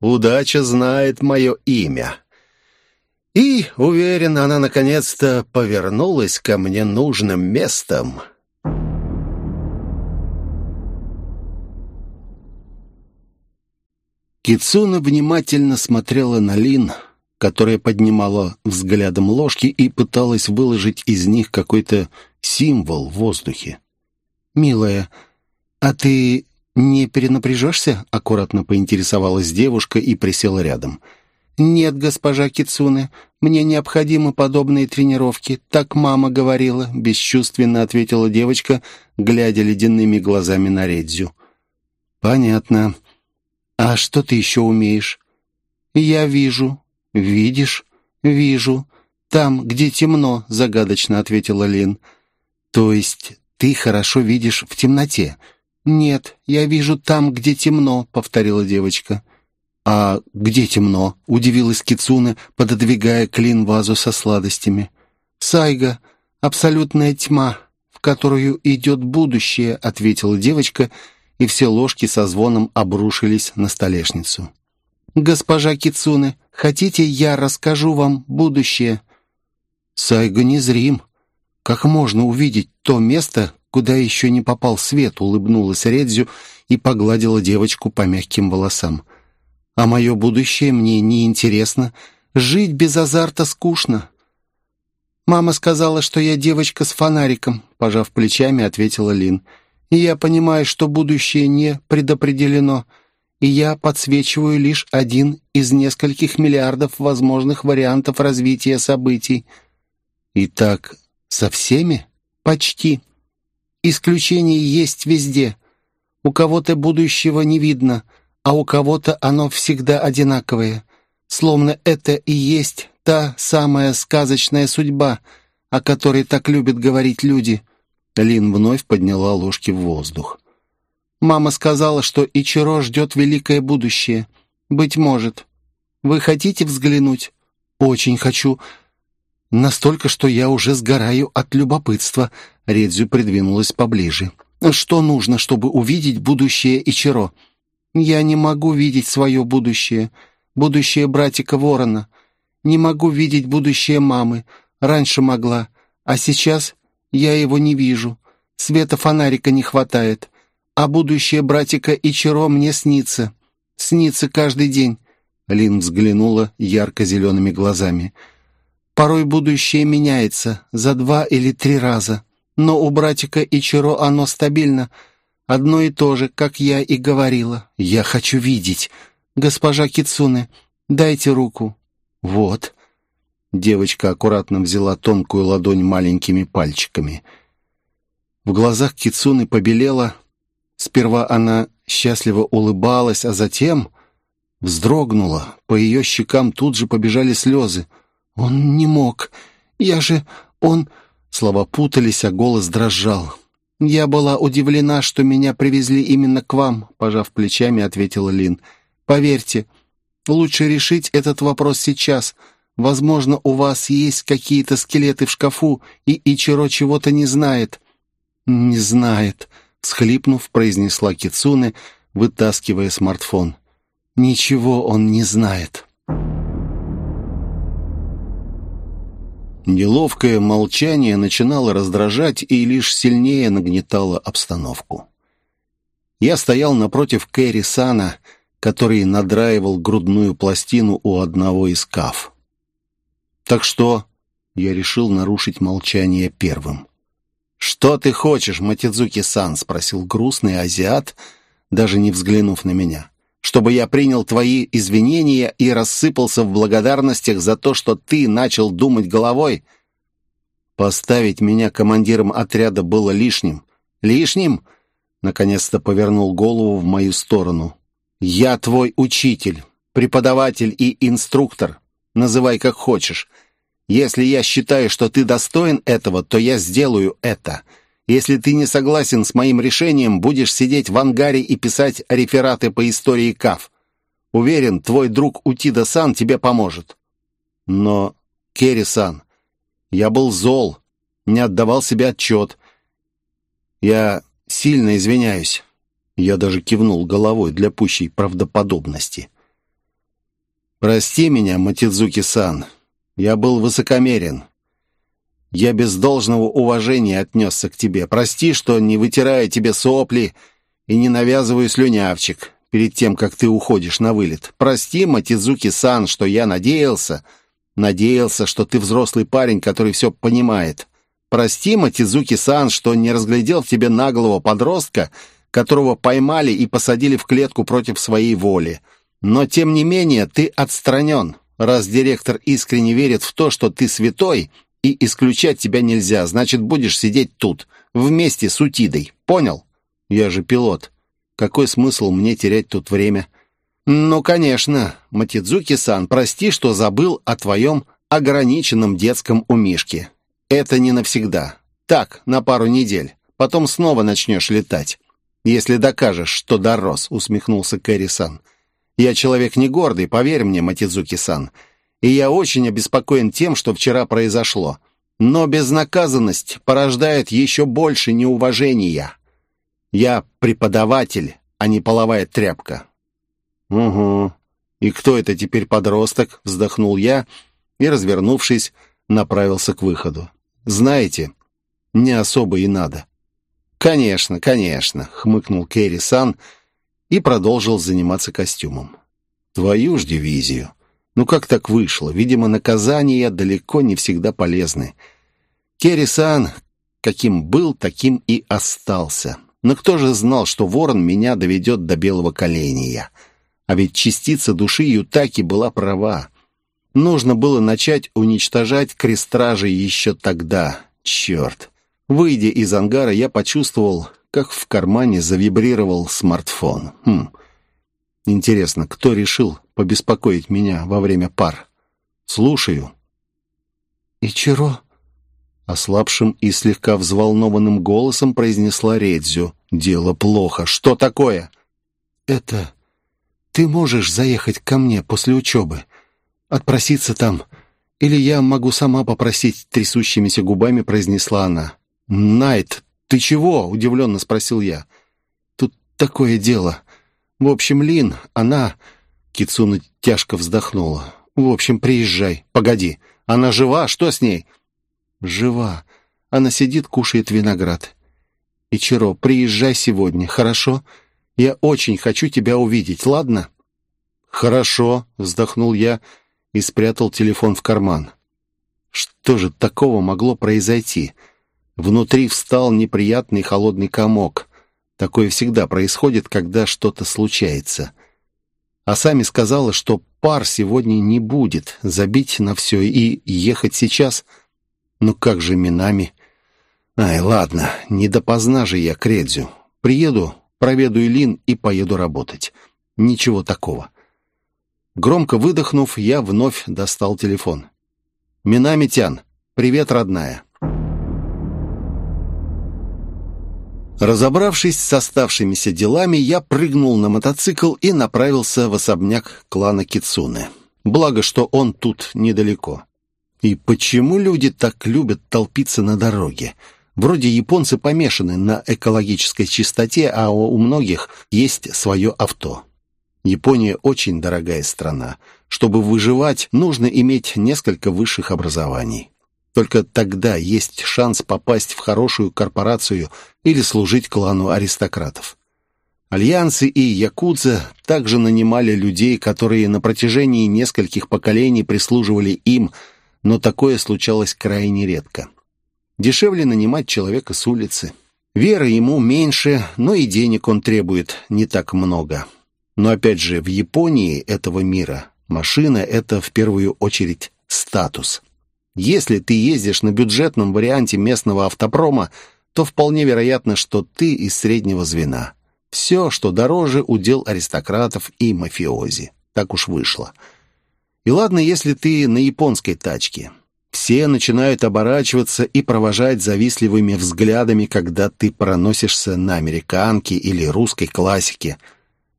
Удача знает мое имя. И, уверен, она наконец-то повернулась ко мне нужным местом. Кицуна внимательно смотрела на Лин, которая поднимала взглядом ложки и пыталась выложить из них какой-то символ в воздухе. «Милая, а ты «Не перенапряжешься?» — аккуратно поинтересовалась девушка и присела рядом. «Нет, госпожа Кицуне, мне необходимы подобные тренировки. Так мама говорила», — бесчувственно ответила девочка, глядя ледяными глазами на Редзю. «Понятно. А что ты еще умеешь?» «Я вижу». «Видишь?» «Вижу. Там, где темно», — загадочно ответила Лин. «То есть ты хорошо видишь в темноте?» «Нет, я вижу там, где темно», — повторила девочка. «А где темно?» — удивилась Кицуна, пододвигая клин вазу со сладостями. «Сайга, абсолютная тьма, в которую идет будущее», — ответила девочка, и все ложки со звоном обрушились на столешницу. «Госпожа Кицуне, хотите, я расскажу вам будущее?» «Сайга незрим. Как можно увидеть то место, куда еще не попал свет», — улыбнулась Редзю и погладила девочку по мягким волосам. «А мое будущее мне не интересно. Жить без азарта скучно». «Мама сказала, что я девочка с фонариком», — пожав плечами, ответила Лин. «И я понимаю, что будущее не предопределено, и я подсвечиваю лишь один из нескольких миллиардов возможных вариантов развития событий». «Итак, со всеми?» «Почти». Исключение есть везде. У кого-то будущего не видно, а у кого-то оно всегда одинаковое. Словно это и есть та самая сказочная судьба, о которой так любят говорить люди». Лин вновь подняла ложки в воздух. «Мама сказала, что Ичиро ждет великое будущее. Быть может. Вы хотите взглянуть?» «Очень хочу. Настолько, что я уже сгораю от любопытства. Редзю придвинулась поближе. Что нужно, чтобы увидеть будущее Ичиро? Я не могу видеть свое будущее. Будущее братика Ворона. Не могу видеть будущее мамы. Раньше могла. А сейчас я его не вижу. Света фонарика не хватает. А будущее братика Ичиро мне снится. Снится каждый день. Лин взглянула ярко-зелеными глазами. Порой будущее меняется за два или три раза. Но у братика Ичиро оно стабильно. Одно и то же, как я и говорила. Я хочу видеть. Госпожа Кицуне, дайте руку. Вот. Девочка аккуратно взяла тонкую ладонь маленькими пальчиками. В глазах Кицуны побелела. Сперва она счастливо улыбалась, а затем вздрогнула. По ее щекам тут же побежали слезы. «Он не мог. Я же... Он...» Слова путались, а голос дрожал. «Я была удивлена, что меня привезли именно к вам», — пожав плечами, ответила Лин. «Поверьте, лучше решить этот вопрос сейчас. Возможно, у вас есть какие-то скелеты в шкафу, и Ичиро чего-то не знает». «Не знает», — схлипнув, произнесла Кицуне, вытаскивая смартфон. «Ничего он не знает». Неловкое молчание начинало раздражать и лишь сильнее нагнетало обстановку. Я стоял напротив Кэрри Сана, который надраивал грудную пластину у одного из каф. «Так что?» — я решил нарушить молчание первым. «Что ты хочешь, Матидзуки-сан?» — спросил грустный азиат, даже не взглянув на меня чтобы я принял твои извинения и рассыпался в благодарностях за то, что ты начал думать головой? Поставить меня командиром отряда было лишним. Лишним? Наконец-то повернул голову в мою сторону. Я твой учитель, преподаватель и инструктор. Называй как хочешь. Если я считаю, что ты достоин этого, то я сделаю это. Если ты не согласен с моим решением, будешь сидеть в ангаре и писать рефераты по истории КАФ. Уверен, твой друг Утида-сан тебе поможет. Но, Керри-сан, я был зол, не отдавал себе отчет. Я сильно извиняюсь. Я даже кивнул головой для пущей правдоподобности. «Прости меня, Матидзуки-сан. Я был высокомерен. Я без должного уважения отнесся к тебе. Прости, что не вытираю тебе сопли и не навязываю слюнявчик перед тем, как ты уходишь на вылет. Прости, Матидзуки-сан, что я надеялся, надеялся, что ты взрослый парень, который все понимает. Прости, Матидзуки-сан, что не разглядел в тебе наглого подростка, которого поймали и посадили в клетку против своей воли. Но, тем не менее, ты отстранен. Раз директор искренне верит в то, что ты святой, и исключать тебя нельзя, значит, будешь сидеть тут, вместе с Утидой. Понял? Я же пилот. Какой смысл мне терять тут время? Ну, конечно, Матидзуки-сан, прости, что забыл о твоем ограниченном детском умишке. Это не навсегда. Так, на пару недель. Потом снова начнешь летать. Если докажешь, что дорос, усмехнулся Кэрри-сан. Я человек не гордый, поверь мне, Матидзуки-сан и я очень обеспокоен тем, что вчера произошло. Но безнаказанность порождает еще больше неуважения. Я преподаватель, а не половая тряпка». «Угу. И кто это теперь подросток?» — вздохнул я и, развернувшись, направился к выходу. «Знаете, не особо и надо». «Конечно, конечно», — хмыкнул Керри-сан и продолжил заниматься костюмом. «Твою ж дивизию». Ну как так вышло? Видимо, наказания далеко не всегда полезны. Керри-сан каким был, таким и остался. Но кто же знал, что ворон меня доведет до белого коленя? А ведь частица души Ютаки была права. Нужно было начать уничтожать крестражи еще тогда. Черт. Выйдя из ангара, я почувствовал, как в кармане завибрировал смартфон. Хм. Интересно, кто решил побеспокоить меня во время пар? Слушаю. «Ичиро?» Ослабшим и слегка взволнованным голосом произнесла Редзю. «Дело плохо. Что такое?» «Это... Ты можешь заехать ко мне после учебы? Отпроситься там? Или я могу сама попросить?» Трясущимися губами произнесла она. «Найт, ты чего?» — удивленно спросил я. «Тут такое дело. В общем, Лин, она...» Кицуна тяжко вздохнула. «В общем, приезжай. Погоди. Она жива? Что с ней?» «Жива. Она сидит, кушает виноград. Ичиро, приезжай сегодня, хорошо? Я очень хочу тебя увидеть, ладно?» «Хорошо», — вздохнул я и спрятал телефон в карман. Что же такого могло произойти? Внутри встал неприятный холодный комок. Такое всегда происходит, когда что-то случается. А сами сказала, что пар сегодня не будет, забить на все и ехать сейчас. Ну как же Минами? Ай, ладно, не допоздна же я к. Приеду, проведу Илин и поеду работать. Ничего такого. Громко выдохнув, я вновь достал телефон. «Минами Тян, привет, родная». Разобравшись с оставшимися делами, я прыгнул на мотоцикл и направился в особняк клана Кицуне. Благо, что он тут недалеко. И почему люди так любят толпиться на дороге? Вроде японцы помешаны на экологической чистоте, а у многих есть свое авто. Япония очень дорогая страна. Чтобы выживать, нужно иметь несколько высших образований. Только тогда есть шанс попасть в хорошую корпорацию или служить клану аристократов. Альянсы и якудза также нанимали людей, которые на протяжении нескольких поколений прислуживали им, но такое случалось крайне редко. Дешевле нанимать человека с улицы. Вера ему меньше, но и денег он требует не так много. Но опять же, в Японии этого мира машина — это в первую очередь статус. Если ты ездишь на бюджетном варианте местного автопрома, то вполне вероятно, что ты из среднего звена. Все, что дороже, удел аристократов и мафиози. Так уж вышло. И ладно, если ты на японской тачке. Все начинают оборачиваться и провожать завистливыми взглядами, когда ты проносишься на американке или русской классике –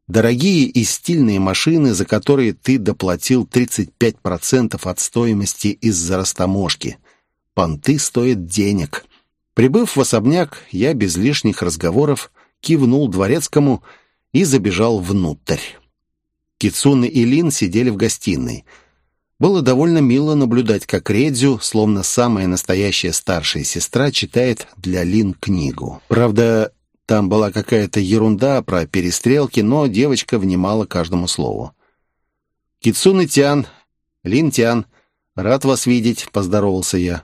Дорогие и стильные машины, за которые ты доплатил 35% от стоимости из-за растаможки. Понты стоят денег. Прибыв в особняк, я без лишних разговоров кивнул дворецкому и забежал внутрь. Кицуна и Лин сидели в гостиной. Было довольно мило наблюдать, как Редзю, словно самая настоящая старшая сестра, читает для Лин книгу. Правда, там была какая-то ерунда про перестрелки, но девочка внимала каждому слову. «Китсуны Тян, Лин Тян, рад вас видеть», — поздоровался я.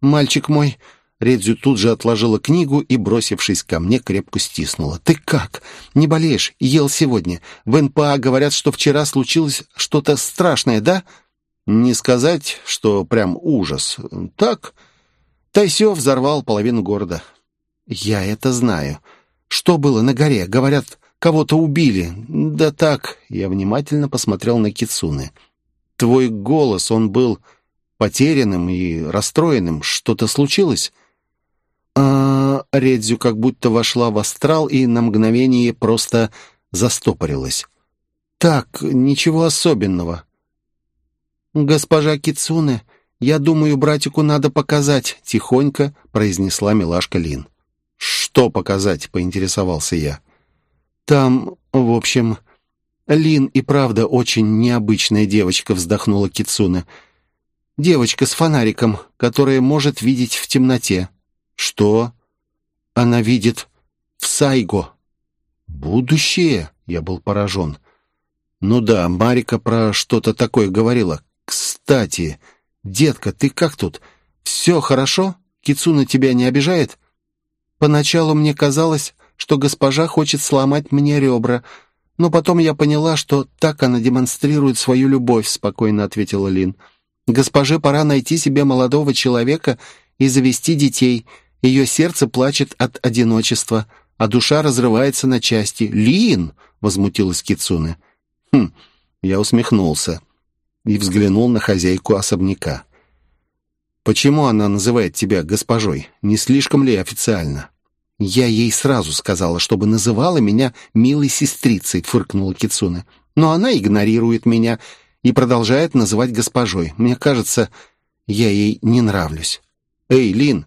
«Мальчик мой», — Редзю тут же отложила книгу и, бросившись ко мне, крепко стиснула. «Ты как? Не болеешь? Ел сегодня. В НПА говорят, что вчера случилось что-то страшное, да?» «Не сказать, что прям ужас. Так, Тайсё взорвал половину города». «Я это знаю. Что было на горе? Говорят, кого-то убили. Да так, я внимательно посмотрел на Кицуны. Твой голос, он был потерянным и расстроенным. Что-то случилось? А Редзю как будто вошла в астрал и на мгновение просто застопорилась. Так, ничего особенного. Госпожа Кицуне, я думаю, братику надо показать, тихонько произнесла милашка Лин. «Что показать?» — поинтересовался я. «Там, в общем...» «Лин и правда очень необычная девочка», — вздохнула Кицуна. «Девочка с фонариком, которая может видеть в темноте». «Что?» «Она видит в Сайго». «Будущее?» — я был поражен. «Ну да, Марика про что-то такое говорила. Кстати, детка, ты как тут? Все хорошо? Кицуна тебя не обижает?» Поначалу мне казалось, что госпожа хочет сломать мне ребра, но потом я поняла, что так она демонстрирует свою любовь», — спокойно ответила Лин. «Госпоже пора найти себе молодого человека и завести детей. Ее сердце плачет от одиночества, а душа разрывается на части». «Лин!» — возмутилась Кицуне. «Хм!» — я усмехнулся и взглянул на хозяйку особняка. «Почему она называет тебя госпожой? Не слишком ли официально?» «Я ей сразу сказала, чтобы называла меня милой сестрицей», — фыркнула Кицуна. «Но она игнорирует меня и продолжает называть госпожой. Мне кажется, я ей не нравлюсь». «Эй, Лин,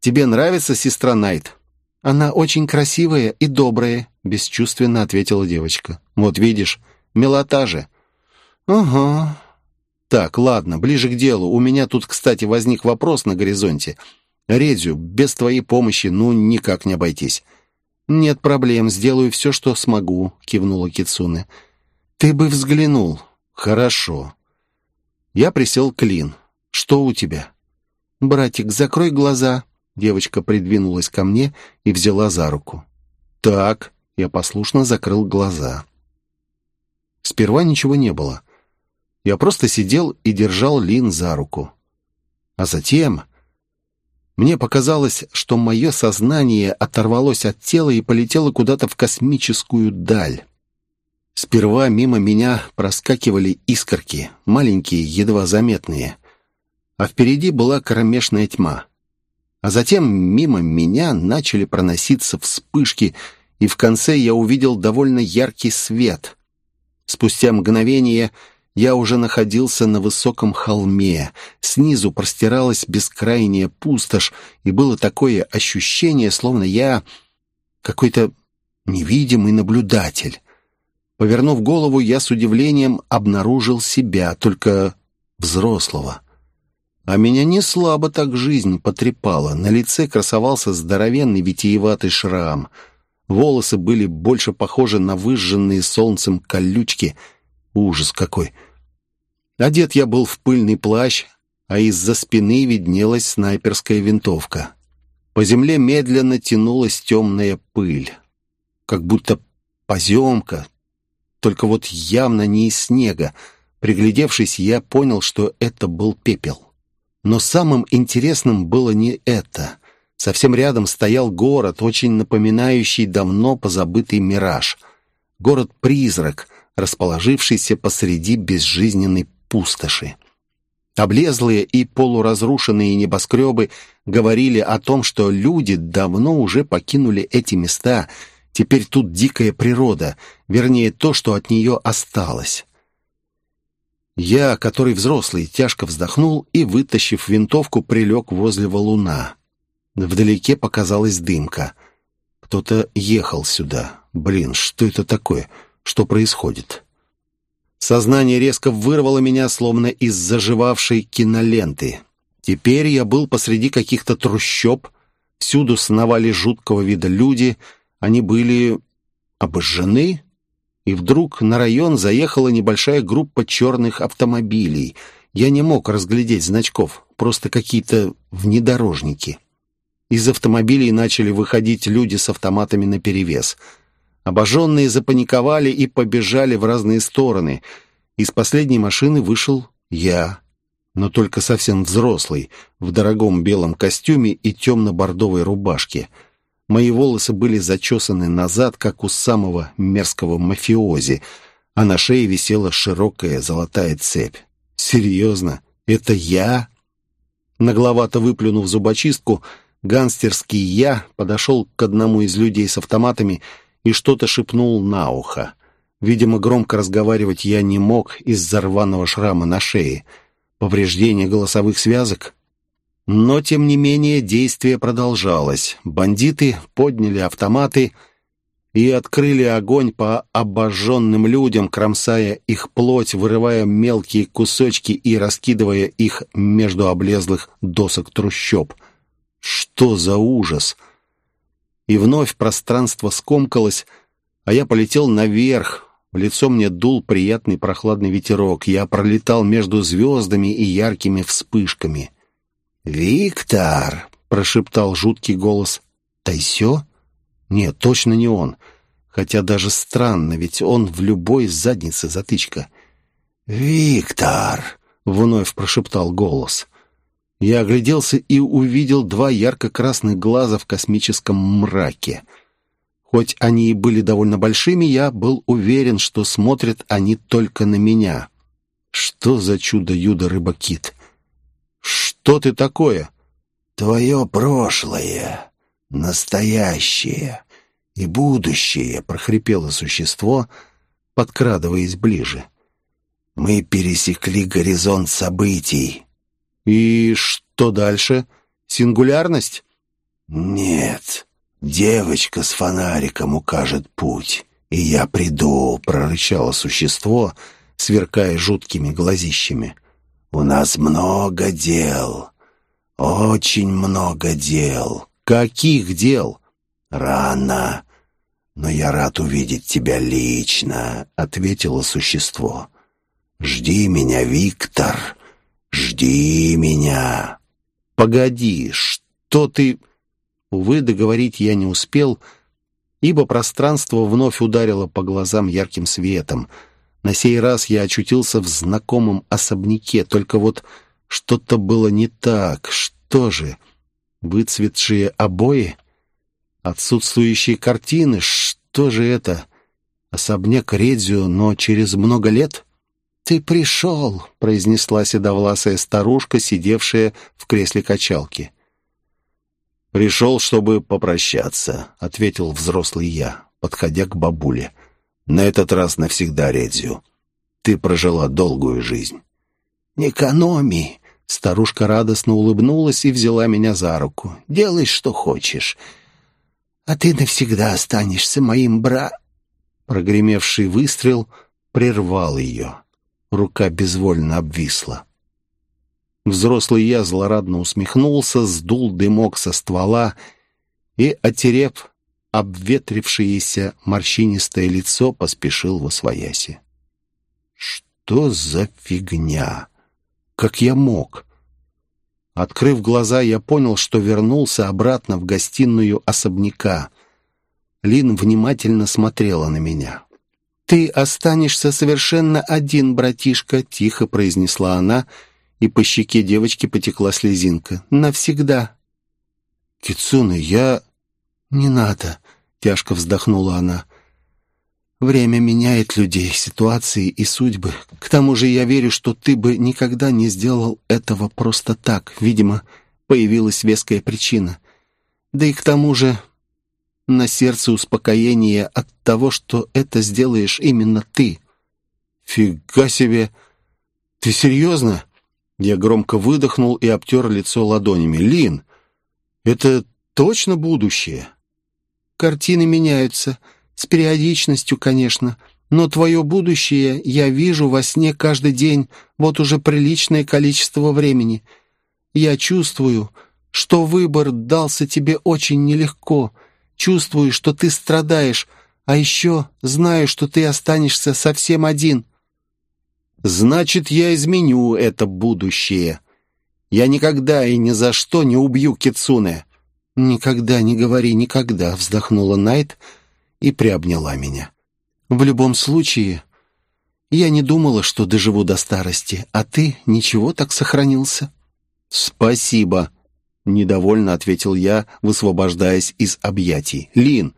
тебе нравится сестра Найт?» «Она очень красивая и добрая», — бесчувственно ответила девочка. «Вот видишь, милота же». «Ага», так, ладно, ближе к делу. У меня тут, кстати, возник вопрос на горизонте. Редзю, без твоей помощи, ну, никак не обойтись. Нет проблем, сделаю все, что смогу, кивнула Кицуне. Ты бы взглянул. Хорошо. Я присел к Лин. «Что у тебя?» «Братик, закрой глаза». Девочка придвинулась ко мне и взяла за руку. «Так», — я послушно закрыл глаза. Сперва ничего не было. Я просто сидел и держал Лин за руку. А затем... Мне показалось, что мое сознание оторвалось от тела и полетело куда-то в космическую даль. Сперва мимо меня проскакивали искорки, маленькие, едва заметные. А впереди была кромешная тьма. А затем мимо меня начали проноситься вспышки, и в конце я увидел довольно яркий свет. Спустя мгновение я уже находился на высоком холме. Снизу простиралась бескрайняя пустошь, и было такое ощущение, словно я какой-то невидимый наблюдатель. Повернув голову, я с удивлением обнаружил себя, только взрослого. А меня не слабо так жизнь потрепала. На лице красовался здоровенный витиеватый шрам. Волосы были больше похожи на выжженные солнцем колючки. Ужас какой! — Одет я был в пыльный плащ, а из-за спины виднелась снайперская винтовка. По земле медленно тянулась темная пыль, как будто поземка, только вот явно не из снега. Приглядевшись, я понял, что это был пепел. Но самым интересным было не это. Совсем рядом стоял город, очень напоминающий давно позабытый мираж. Город-призрак, расположившийся посреди безжизненной пустоши. Облезлые и полуразрушенные небоскребы говорили о том, что люди давно уже покинули эти места. Теперь тут дикая природа, вернее, то, что от нее осталось. Я, который взрослый, тяжко вздохнул и, вытащив винтовку, прилег возле валуна. Вдалеке показалась дымка. Кто-то ехал сюда. Блин, что это такое? Что происходит? Сознание резко вырвало меня, словно из заживавшей киноленты. Теперь я был посреди каких-то трущоб. Всюду сновали жуткого вида люди. Они были обожжены. И вдруг на район заехала небольшая группа черных автомобилей. Я не мог разглядеть значков, просто какие-то внедорожники. Из автомобилей начали выходить люди с автоматами наперевес — Обожженные запаниковали и побежали в разные стороны. Из последней машины вышел я, но только совсем взрослый, в дорогом белом костюме и темно-бордовой рубашке. Мои волосы были зачесаны назад, как у самого мерзкого мафиози, а на шее висела широкая золотая цепь. «Серьезно? Это я?» Нагловато выплюнув зубочистку, гангстерский «я» подошел к одному из людей с автоматами и что-то шепнул на ухо. Видимо, громко разговаривать я не мог из-за рваного шрама на шее. Повреждение голосовых связок? Но, тем не менее, действие продолжалось. Бандиты подняли автоматы и открыли огонь по обожженным людям, кромсая их плоть, вырывая мелкие кусочки и раскидывая их между облезлых досок трущоб. Что за ужас! И вновь пространство скомкалось, а я полетел наверх. В лицо мне дул приятный прохладный ветерок. Я пролетал между звездами и яркими вспышками. «Виктор!» — прошептал жуткий голос. «Тайсё?» «Нет, точно не он. Хотя даже странно, ведь он в любой заднице затычка». «Виктор!» — вновь прошептал голос. Я огляделся и увидел два ярко-красных глаза в космическом мраке. Хоть они и были довольно большими, я был уверен, что смотрят они только на меня. Что за чудо-юдо рыбакит? Что ты такое? Твое прошлое, настоящее и будущее, прохрипело существо, подкрадываясь ближе. Мы пересекли горизонт событий, «И что дальше? Сингулярность?» «Нет, девочка с фонариком укажет путь, и я приду», — прорычало существо, сверкая жуткими глазищами. «У нас много дел, очень много дел». «Каких дел?» «Рано, но я рад увидеть тебя лично», — ответило существо. «Жди меня, Виктор, «Жди меня!» «Погоди, что ты...» Увы, договорить я не успел, ибо пространство вновь ударило по глазам ярким светом. На сей раз я очутился в знакомом особняке, только вот что-то было не так. Что же? Выцветшие обои? Отсутствующие картины? Что же это? Особняк Редзио, но через много лет? «Ты пришел», — произнесла седовласая старушка, сидевшая в кресле качалки. «Пришел, чтобы попрощаться», — ответил взрослый я, подходя к бабуле. «На этот раз навсегда, Редзю. Ты прожила долгую жизнь». «Не экономи!» Старушка радостно улыбнулась и взяла меня за руку. «Делай, что хочешь. А ты навсегда останешься моим бра...» Прогремевший выстрел прервал ее. Рука безвольно обвисла. Взрослый я злорадно усмехнулся, сдул дымок со ствола и, отерев обветрившееся морщинистое лицо, поспешил во свояси. «Что за фигня?» Как я мог? Открыв глаза, я понял, что вернулся обратно в гостиную особняка. Лин внимательно смотрела на меня. «Ты останешься совершенно один, братишка», — тихо произнесла она, и по щеке девочки потекла слезинка. «Навсегда». «Кицуна, я...» «Не надо», — тяжко вздохнула она. Время меняет людей, ситуации и судьбы. К тому же я верю, что ты бы никогда не сделал этого просто так. Видимо, появилась веская причина. Да и к тому же на сердце успокоение от того, что это сделаешь именно ты. Фига себе! Ты серьезно? Я громко выдохнул и обтер лицо ладонями. Лин, это точно будущее? Картины меняются — с периодичностью, конечно, но твое будущее я вижу во сне каждый день, вот уже приличное количество времени. Я чувствую, что выбор дался тебе очень нелегко, чувствую, что ты страдаешь, а еще знаю, что ты останешься совсем один. Значит, я изменю это будущее. Я никогда и ни за что не убью Кицуне. Никогда не говори никогда, вздохнула Найт, — и приобняла меня. «В любом случае, я не думала, что доживу до старости, а ты ничего так сохранился». «Спасибо», — недовольно ответил я, высвобождаясь из объятий. «Лин,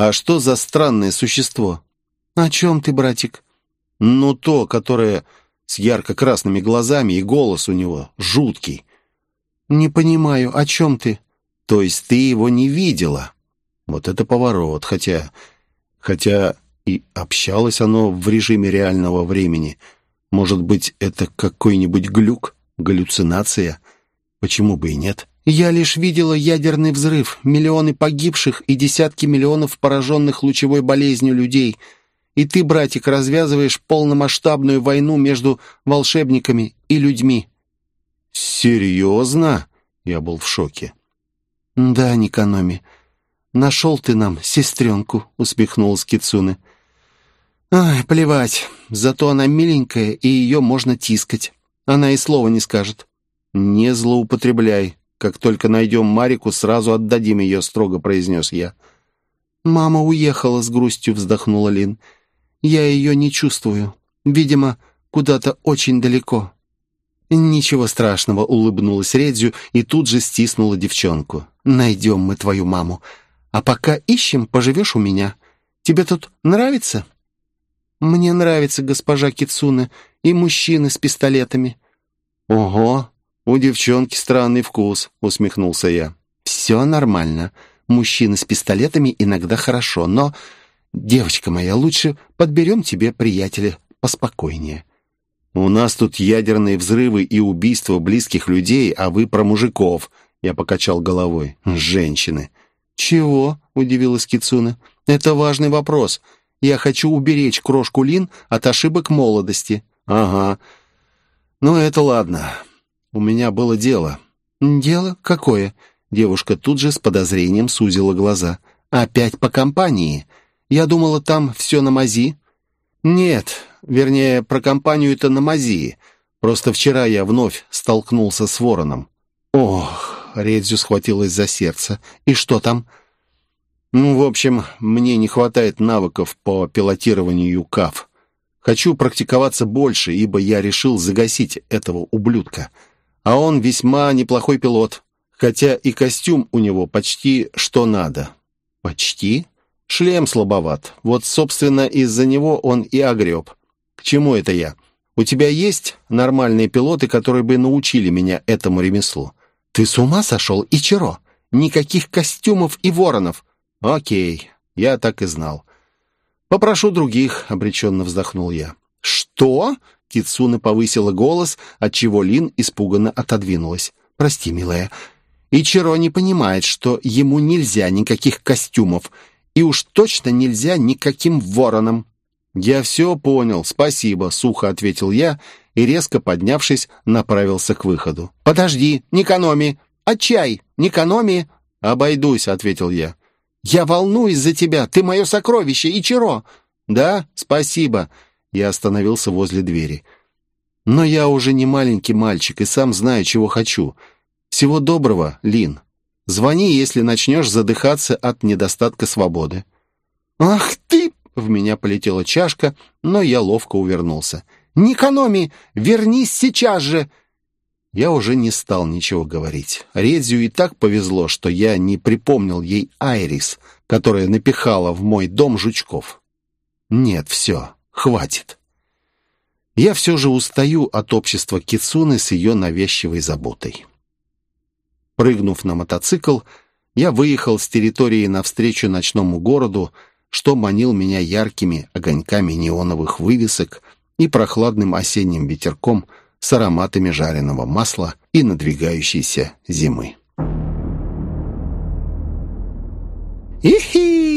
а что за странное существо?» «О чем ты, братик?» «Ну, то, которое с ярко-красными глазами и голос у него жуткий». «Не понимаю, о чем ты?» «То есть ты его не видела?» Вот это поворот, хотя... Хотя и общалось оно в режиме реального времени. Может быть, это какой-нибудь глюк, галлюцинация? Почему бы и нет? Я лишь видела ядерный взрыв, миллионы погибших и десятки миллионов пораженных лучевой болезнью людей. И ты, братик, развязываешь полномасштабную войну между волшебниками и людьми. Серьезно? Я был в шоке. Да, Никаноми. «Нашел ты нам сестренку», — усмехнулась Кицуне. «Ай, плевать, зато она миленькая, и ее можно тискать. Она и слова не скажет». «Не злоупотребляй. Как только найдем Марику, сразу отдадим ее», — строго произнес я. «Мама уехала с грустью», — вздохнула Лин. «Я ее не чувствую. Видимо, куда-то очень далеко». «Ничего страшного», — улыбнулась Редзю и тут же стиснула девчонку. «Найдем мы твою маму. А пока ищем, поживешь у меня. Тебе тут нравится?» «Мне нравится госпожа Кицуна и мужчины с пистолетами». «Ого, у девчонки странный вкус», — усмехнулся я. «Все нормально. Мужчины с пистолетами иногда хорошо, но, девочка моя, лучше подберем тебе приятеля поспокойнее». «У нас тут ядерные взрывы и убийства близких людей, а вы про мужиков», — я покачал головой. «Женщины. «Чего?» — удивилась Кицуна. «Это важный вопрос. Я хочу уберечь крошку Лин от ошибок молодости». «Ага. Ну, это ладно. У меня было дело». «Дело? Какое?» Девушка тут же с подозрением сузила глаза. «Опять по компании? Я думала, там все на мази». «Нет, вернее, про компанию это на мази. Просто вчера я вновь столкнулся с вороном». «Ох!» — Редзю схватилась за сердце. «И что там?» «Ну, в общем, мне не хватает навыков по пилотированию КАФ. Хочу практиковаться больше, ибо я решил загасить этого ублюдка. А он весьма неплохой пилот, хотя и костюм у него почти что надо». «Почти?» «Шлем слабоват. Вот, собственно, из-за него он и огреб. К чему это я? У тебя есть нормальные пилоты, которые бы научили меня этому ремеслу?» «Ты с ума сошел, Ичиро? Никаких костюмов и воронов!» «Окей, я так и знал». «Попрошу других», — обреченно вздохнул я. «Что?» — Кицуна повысила голос, отчего Лин испуганно отодвинулась. «Прости, милая, Ичиро не понимает, что ему нельзя никаких костюмов, и уж точно нельзя никаким воронам». «Я все понял, спасибо», — сухо ответил я и, резко поднявшись, направился к выходу. «Подожди, не экономи! Отчай, не экономи!» «Обойдусь», — ответил я. «Я волнуюсь за тебя, ты мое сокровище, Ичиро!» «Да, спасибо». Я остановился возле двери. «Но я уже не маленький мальчик и сам знаю, чего хочу. Всего доброго, Лин. Звони, если начнешь задыхаться от недостатка свободы». «Ах ты!» — в меня полетела чашка, но я ловко увернулся. «Не экономи! Вернись сейчас же!» Я уже не стал ничего говорить. Редзю и так повезло, что я не припомнил ей Айрис, которая напихала в мой дом жучков. Нет, все, хватит. Я все же устаю от общества Кицуны с ее навязчивой заботой. Прыгнув на мотоцикл, я выехал с территории навстречу ночному городу, что манил меня яркими огоньками неоновых вывесок и прохладным осенним ветерком – с ароматами жареного масла и надвигающейся зимы. Ихи!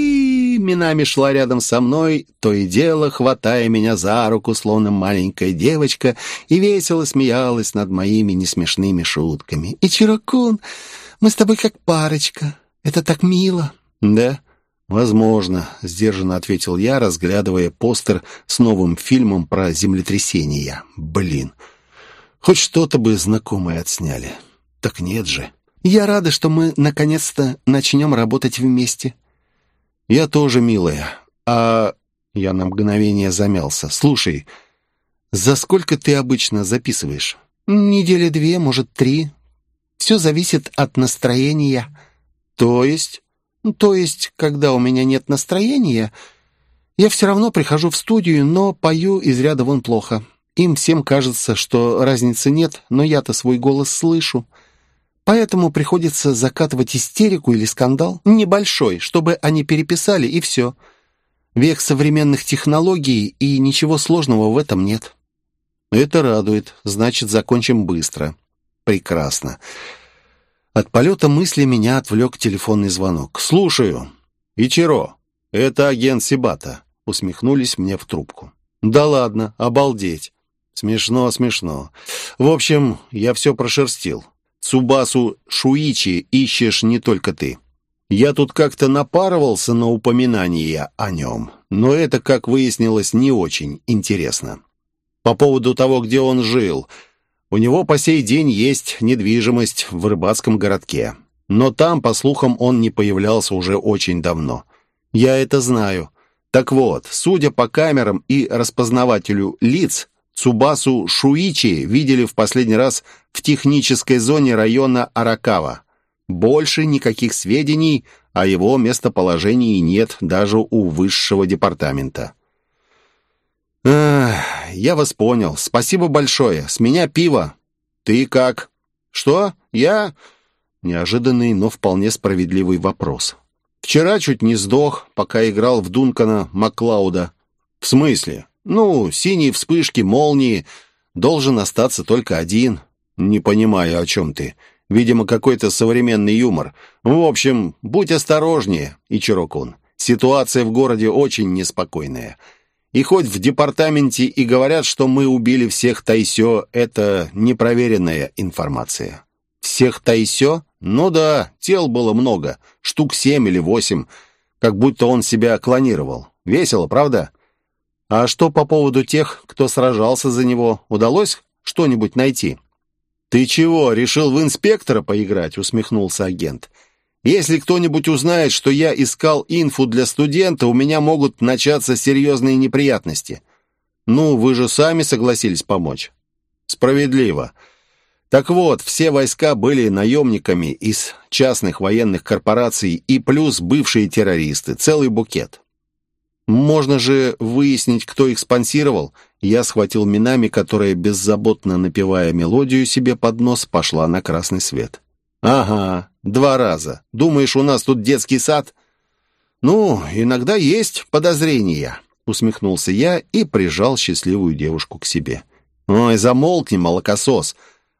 Минами шла рядом со мной, то и дело, хватая меня за руку, словно маленькая девочка, и весело смеялась над моими несмешными шутками. «И Чирокун, мы с тобой как парочка. Это так мило». «Да?» «Возможно», — сдержанно ответил я, разглядывая постер с новым фильмом про землетрясения. «Блин, Хоть что-то бы знакомое отсняли. Так нет же. Я рада, что мы наконец-то начнем работать вместе. Я тоже, милая. А... Я на мгновение замялся. Слушай, за сколько ты обычно записываешь? Недели две, может, три. Все зависит от настроения. То есть? То есть, когда у меня нет настроения, я все равно прихожу в студию, но пою из ряда вон плохо. Им всем кажется, что разницы нет, но я-то свой голос слышу. Поэтому приходится закатывать истерику или скандал небольшой, чтобы они переписали, и все. Век современных технологий, и ничего сложного в этом нет. Это радует. Значит, закончим быстро. Прекрасно. От полета мысли меня отвлек телефонный звонок. «Слушаю. Ичиро, это агент Сибата», — усмехнулись мне в трубку. «Да ладно, обалдеть. Смешно, смешно. В общем, я все прошерстил. Цубасу Шуичи ищешь не только ты. Я тут как-то напарывался на упоминание о нем, но это, как выяснилось, не очень интересно. По поводу того, где он жил. У него по сей день есть недвижимость в рыбацком городке. Но там, по слухам, он не появлялся уже очень давно. Я это знаю. Так вот, судя по камерам и распознавателю лиц, Цубасу Шуичи видели в последний раз в технической зоне района Аракава. Больше никаких сведений о его местоположении нет даже у высшего департамента. Эх, я вас понял. Спасибо большое. С меня пиво. Ты как? Что? Я... Неожиданный, но вполне справедливый вопрос. Вчера чуть не сдох, пока играл в Дункана Маклауда. В смысле? Ну, синие вспышки, молнии. Должен остаться только один. Не понимаю, о чем ты. Видимо, какой-то современный юмор. В общем, будь осторожнее, Ичирокун. Ситуация в городе очень неспокойная. И хоть в департаменте и говорят, что мы убили всех Тайсё, это непроверенная информация. Всех Тайсё? Ну да, тел было много, штук семь или восемь, как будто он себя клонировал. Весело, правда? А что по поводу тех, кто сражался за него? Удалось что-нибудь найти». «Ты чего, решил в инспектора поиграть?» — усмехнулся агент. «Если кто-нибудь узнает, что я искал инфу для студента, у меня могут начаться серьезные неприятности. Ну, вы же сами согласились помочь». «Справедливо. Так вот, все войска были наемниками из частных военных корпораций и плюс бывшие террористы, целый букет. Можно же выяснить, кто их спонсировал. Я схватил Минами, которая, беззаботно напевая мелодию себе под нос, пошла на красный свет. «Ага, два раза. Думаешь, у нас тут детский сад?» «Ну, иногда есть подозрения», — усмехнулся я и прижал счастливую девушку к себе. «Ой, замолкни, молокосос.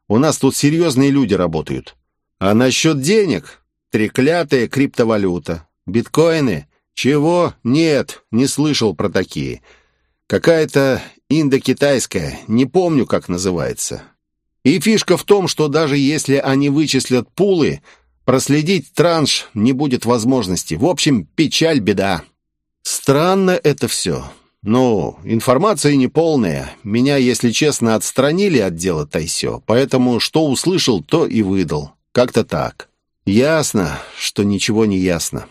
У нас тут серьезные люди работают. А насчет денег? Треклятая криптовалюта. Биткоины? Чего? Нет, не слышал про такие. Какая-то индокитайская, не помню, как называется. И фишка в том, что даже если они вычислят пулы, проследить транш не будет возможности. В общем, печаль, беда. Странно это все. Ну, информация неполная. Меня, если честно, отстранили от дела Тайсё, поэтому что услышал, то и выдал. Как-то так. Ясно, что ничего не ясно.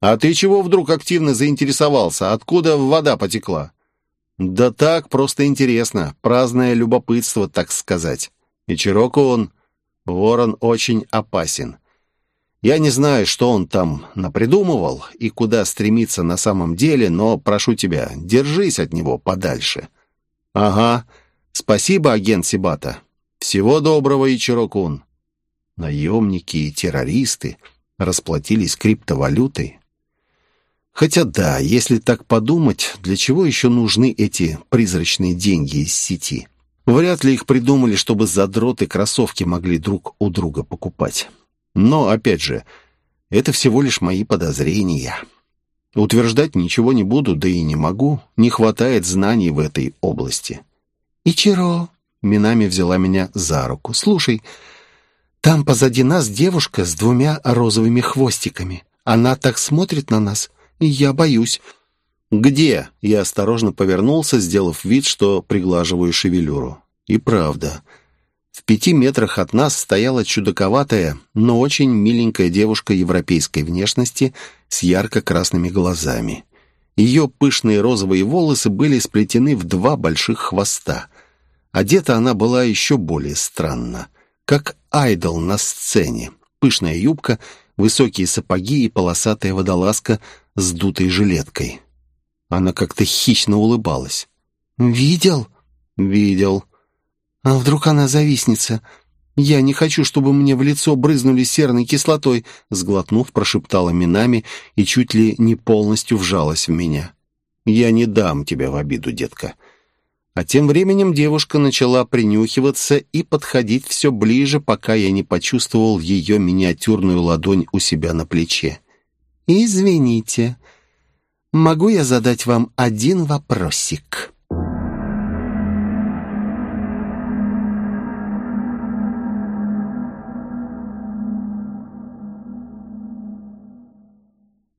«А ты чего вдруг активно заинтересовался? Откуда вода потекла?» «Да так, просто интересно. Праздное любопытство, так сказать. И он... Ворон очень опасен. Я не знаю, что он там напридумывал и куда стремиться на самом деле, но прошу тебя, держись от него подальше». «Ага. Спасибо, агент Сибата. Всего доброго, Ичирокун». Наемники и террористы расплатились криптовалютой. Хотя да, если так подумать, для чего еще нужны эти призрачные деньги из сети? Вряд ли их придумали, чтобы задроты кроссовки могли друг у друга покупать. Но, опять же, это всего лишь мои подозрения. Утверждать ничего не буду, да и не могу. Не хватает знаний в этой области. «Ичиро!» — Минами взяла меня за руку. «Слушай, там позади нас девушка с двумя розовыми хвостиками. Она так смотрит на нас, я боюсь». «Где?» — я осторожно повернулся, сделав вид, что приглаживаю шевелюру. И правда, в пяти метрах от нас стояла чудаковатая, но очень миленькая девушка европейской внешности с ярко-красными глазами. Ее пышные розовые волосы были сплетены в два больших хвоста. Одета она была еще более странно — как айдол на сцене. Пышная юбка, высокие сапоги и полосатая водолазка с дутой жилеткой. Она как-то хищно улыбалась. «Видел?» «Видел». «А вдруг она завистница? Я не хочу, чтобы мне в лицо брызнули серной кислотой», сглотнув, прошептала Минами и чуть ли не полностью вжалась в меня. «Я не дам тебя в обиду, детка. А тем временем девушка начала принюхиваться и подходить все ближе, пока я не почувствовал ее миниатюрную ладонь у себя на плече. «Извините, могу я задать вам один вопросик?»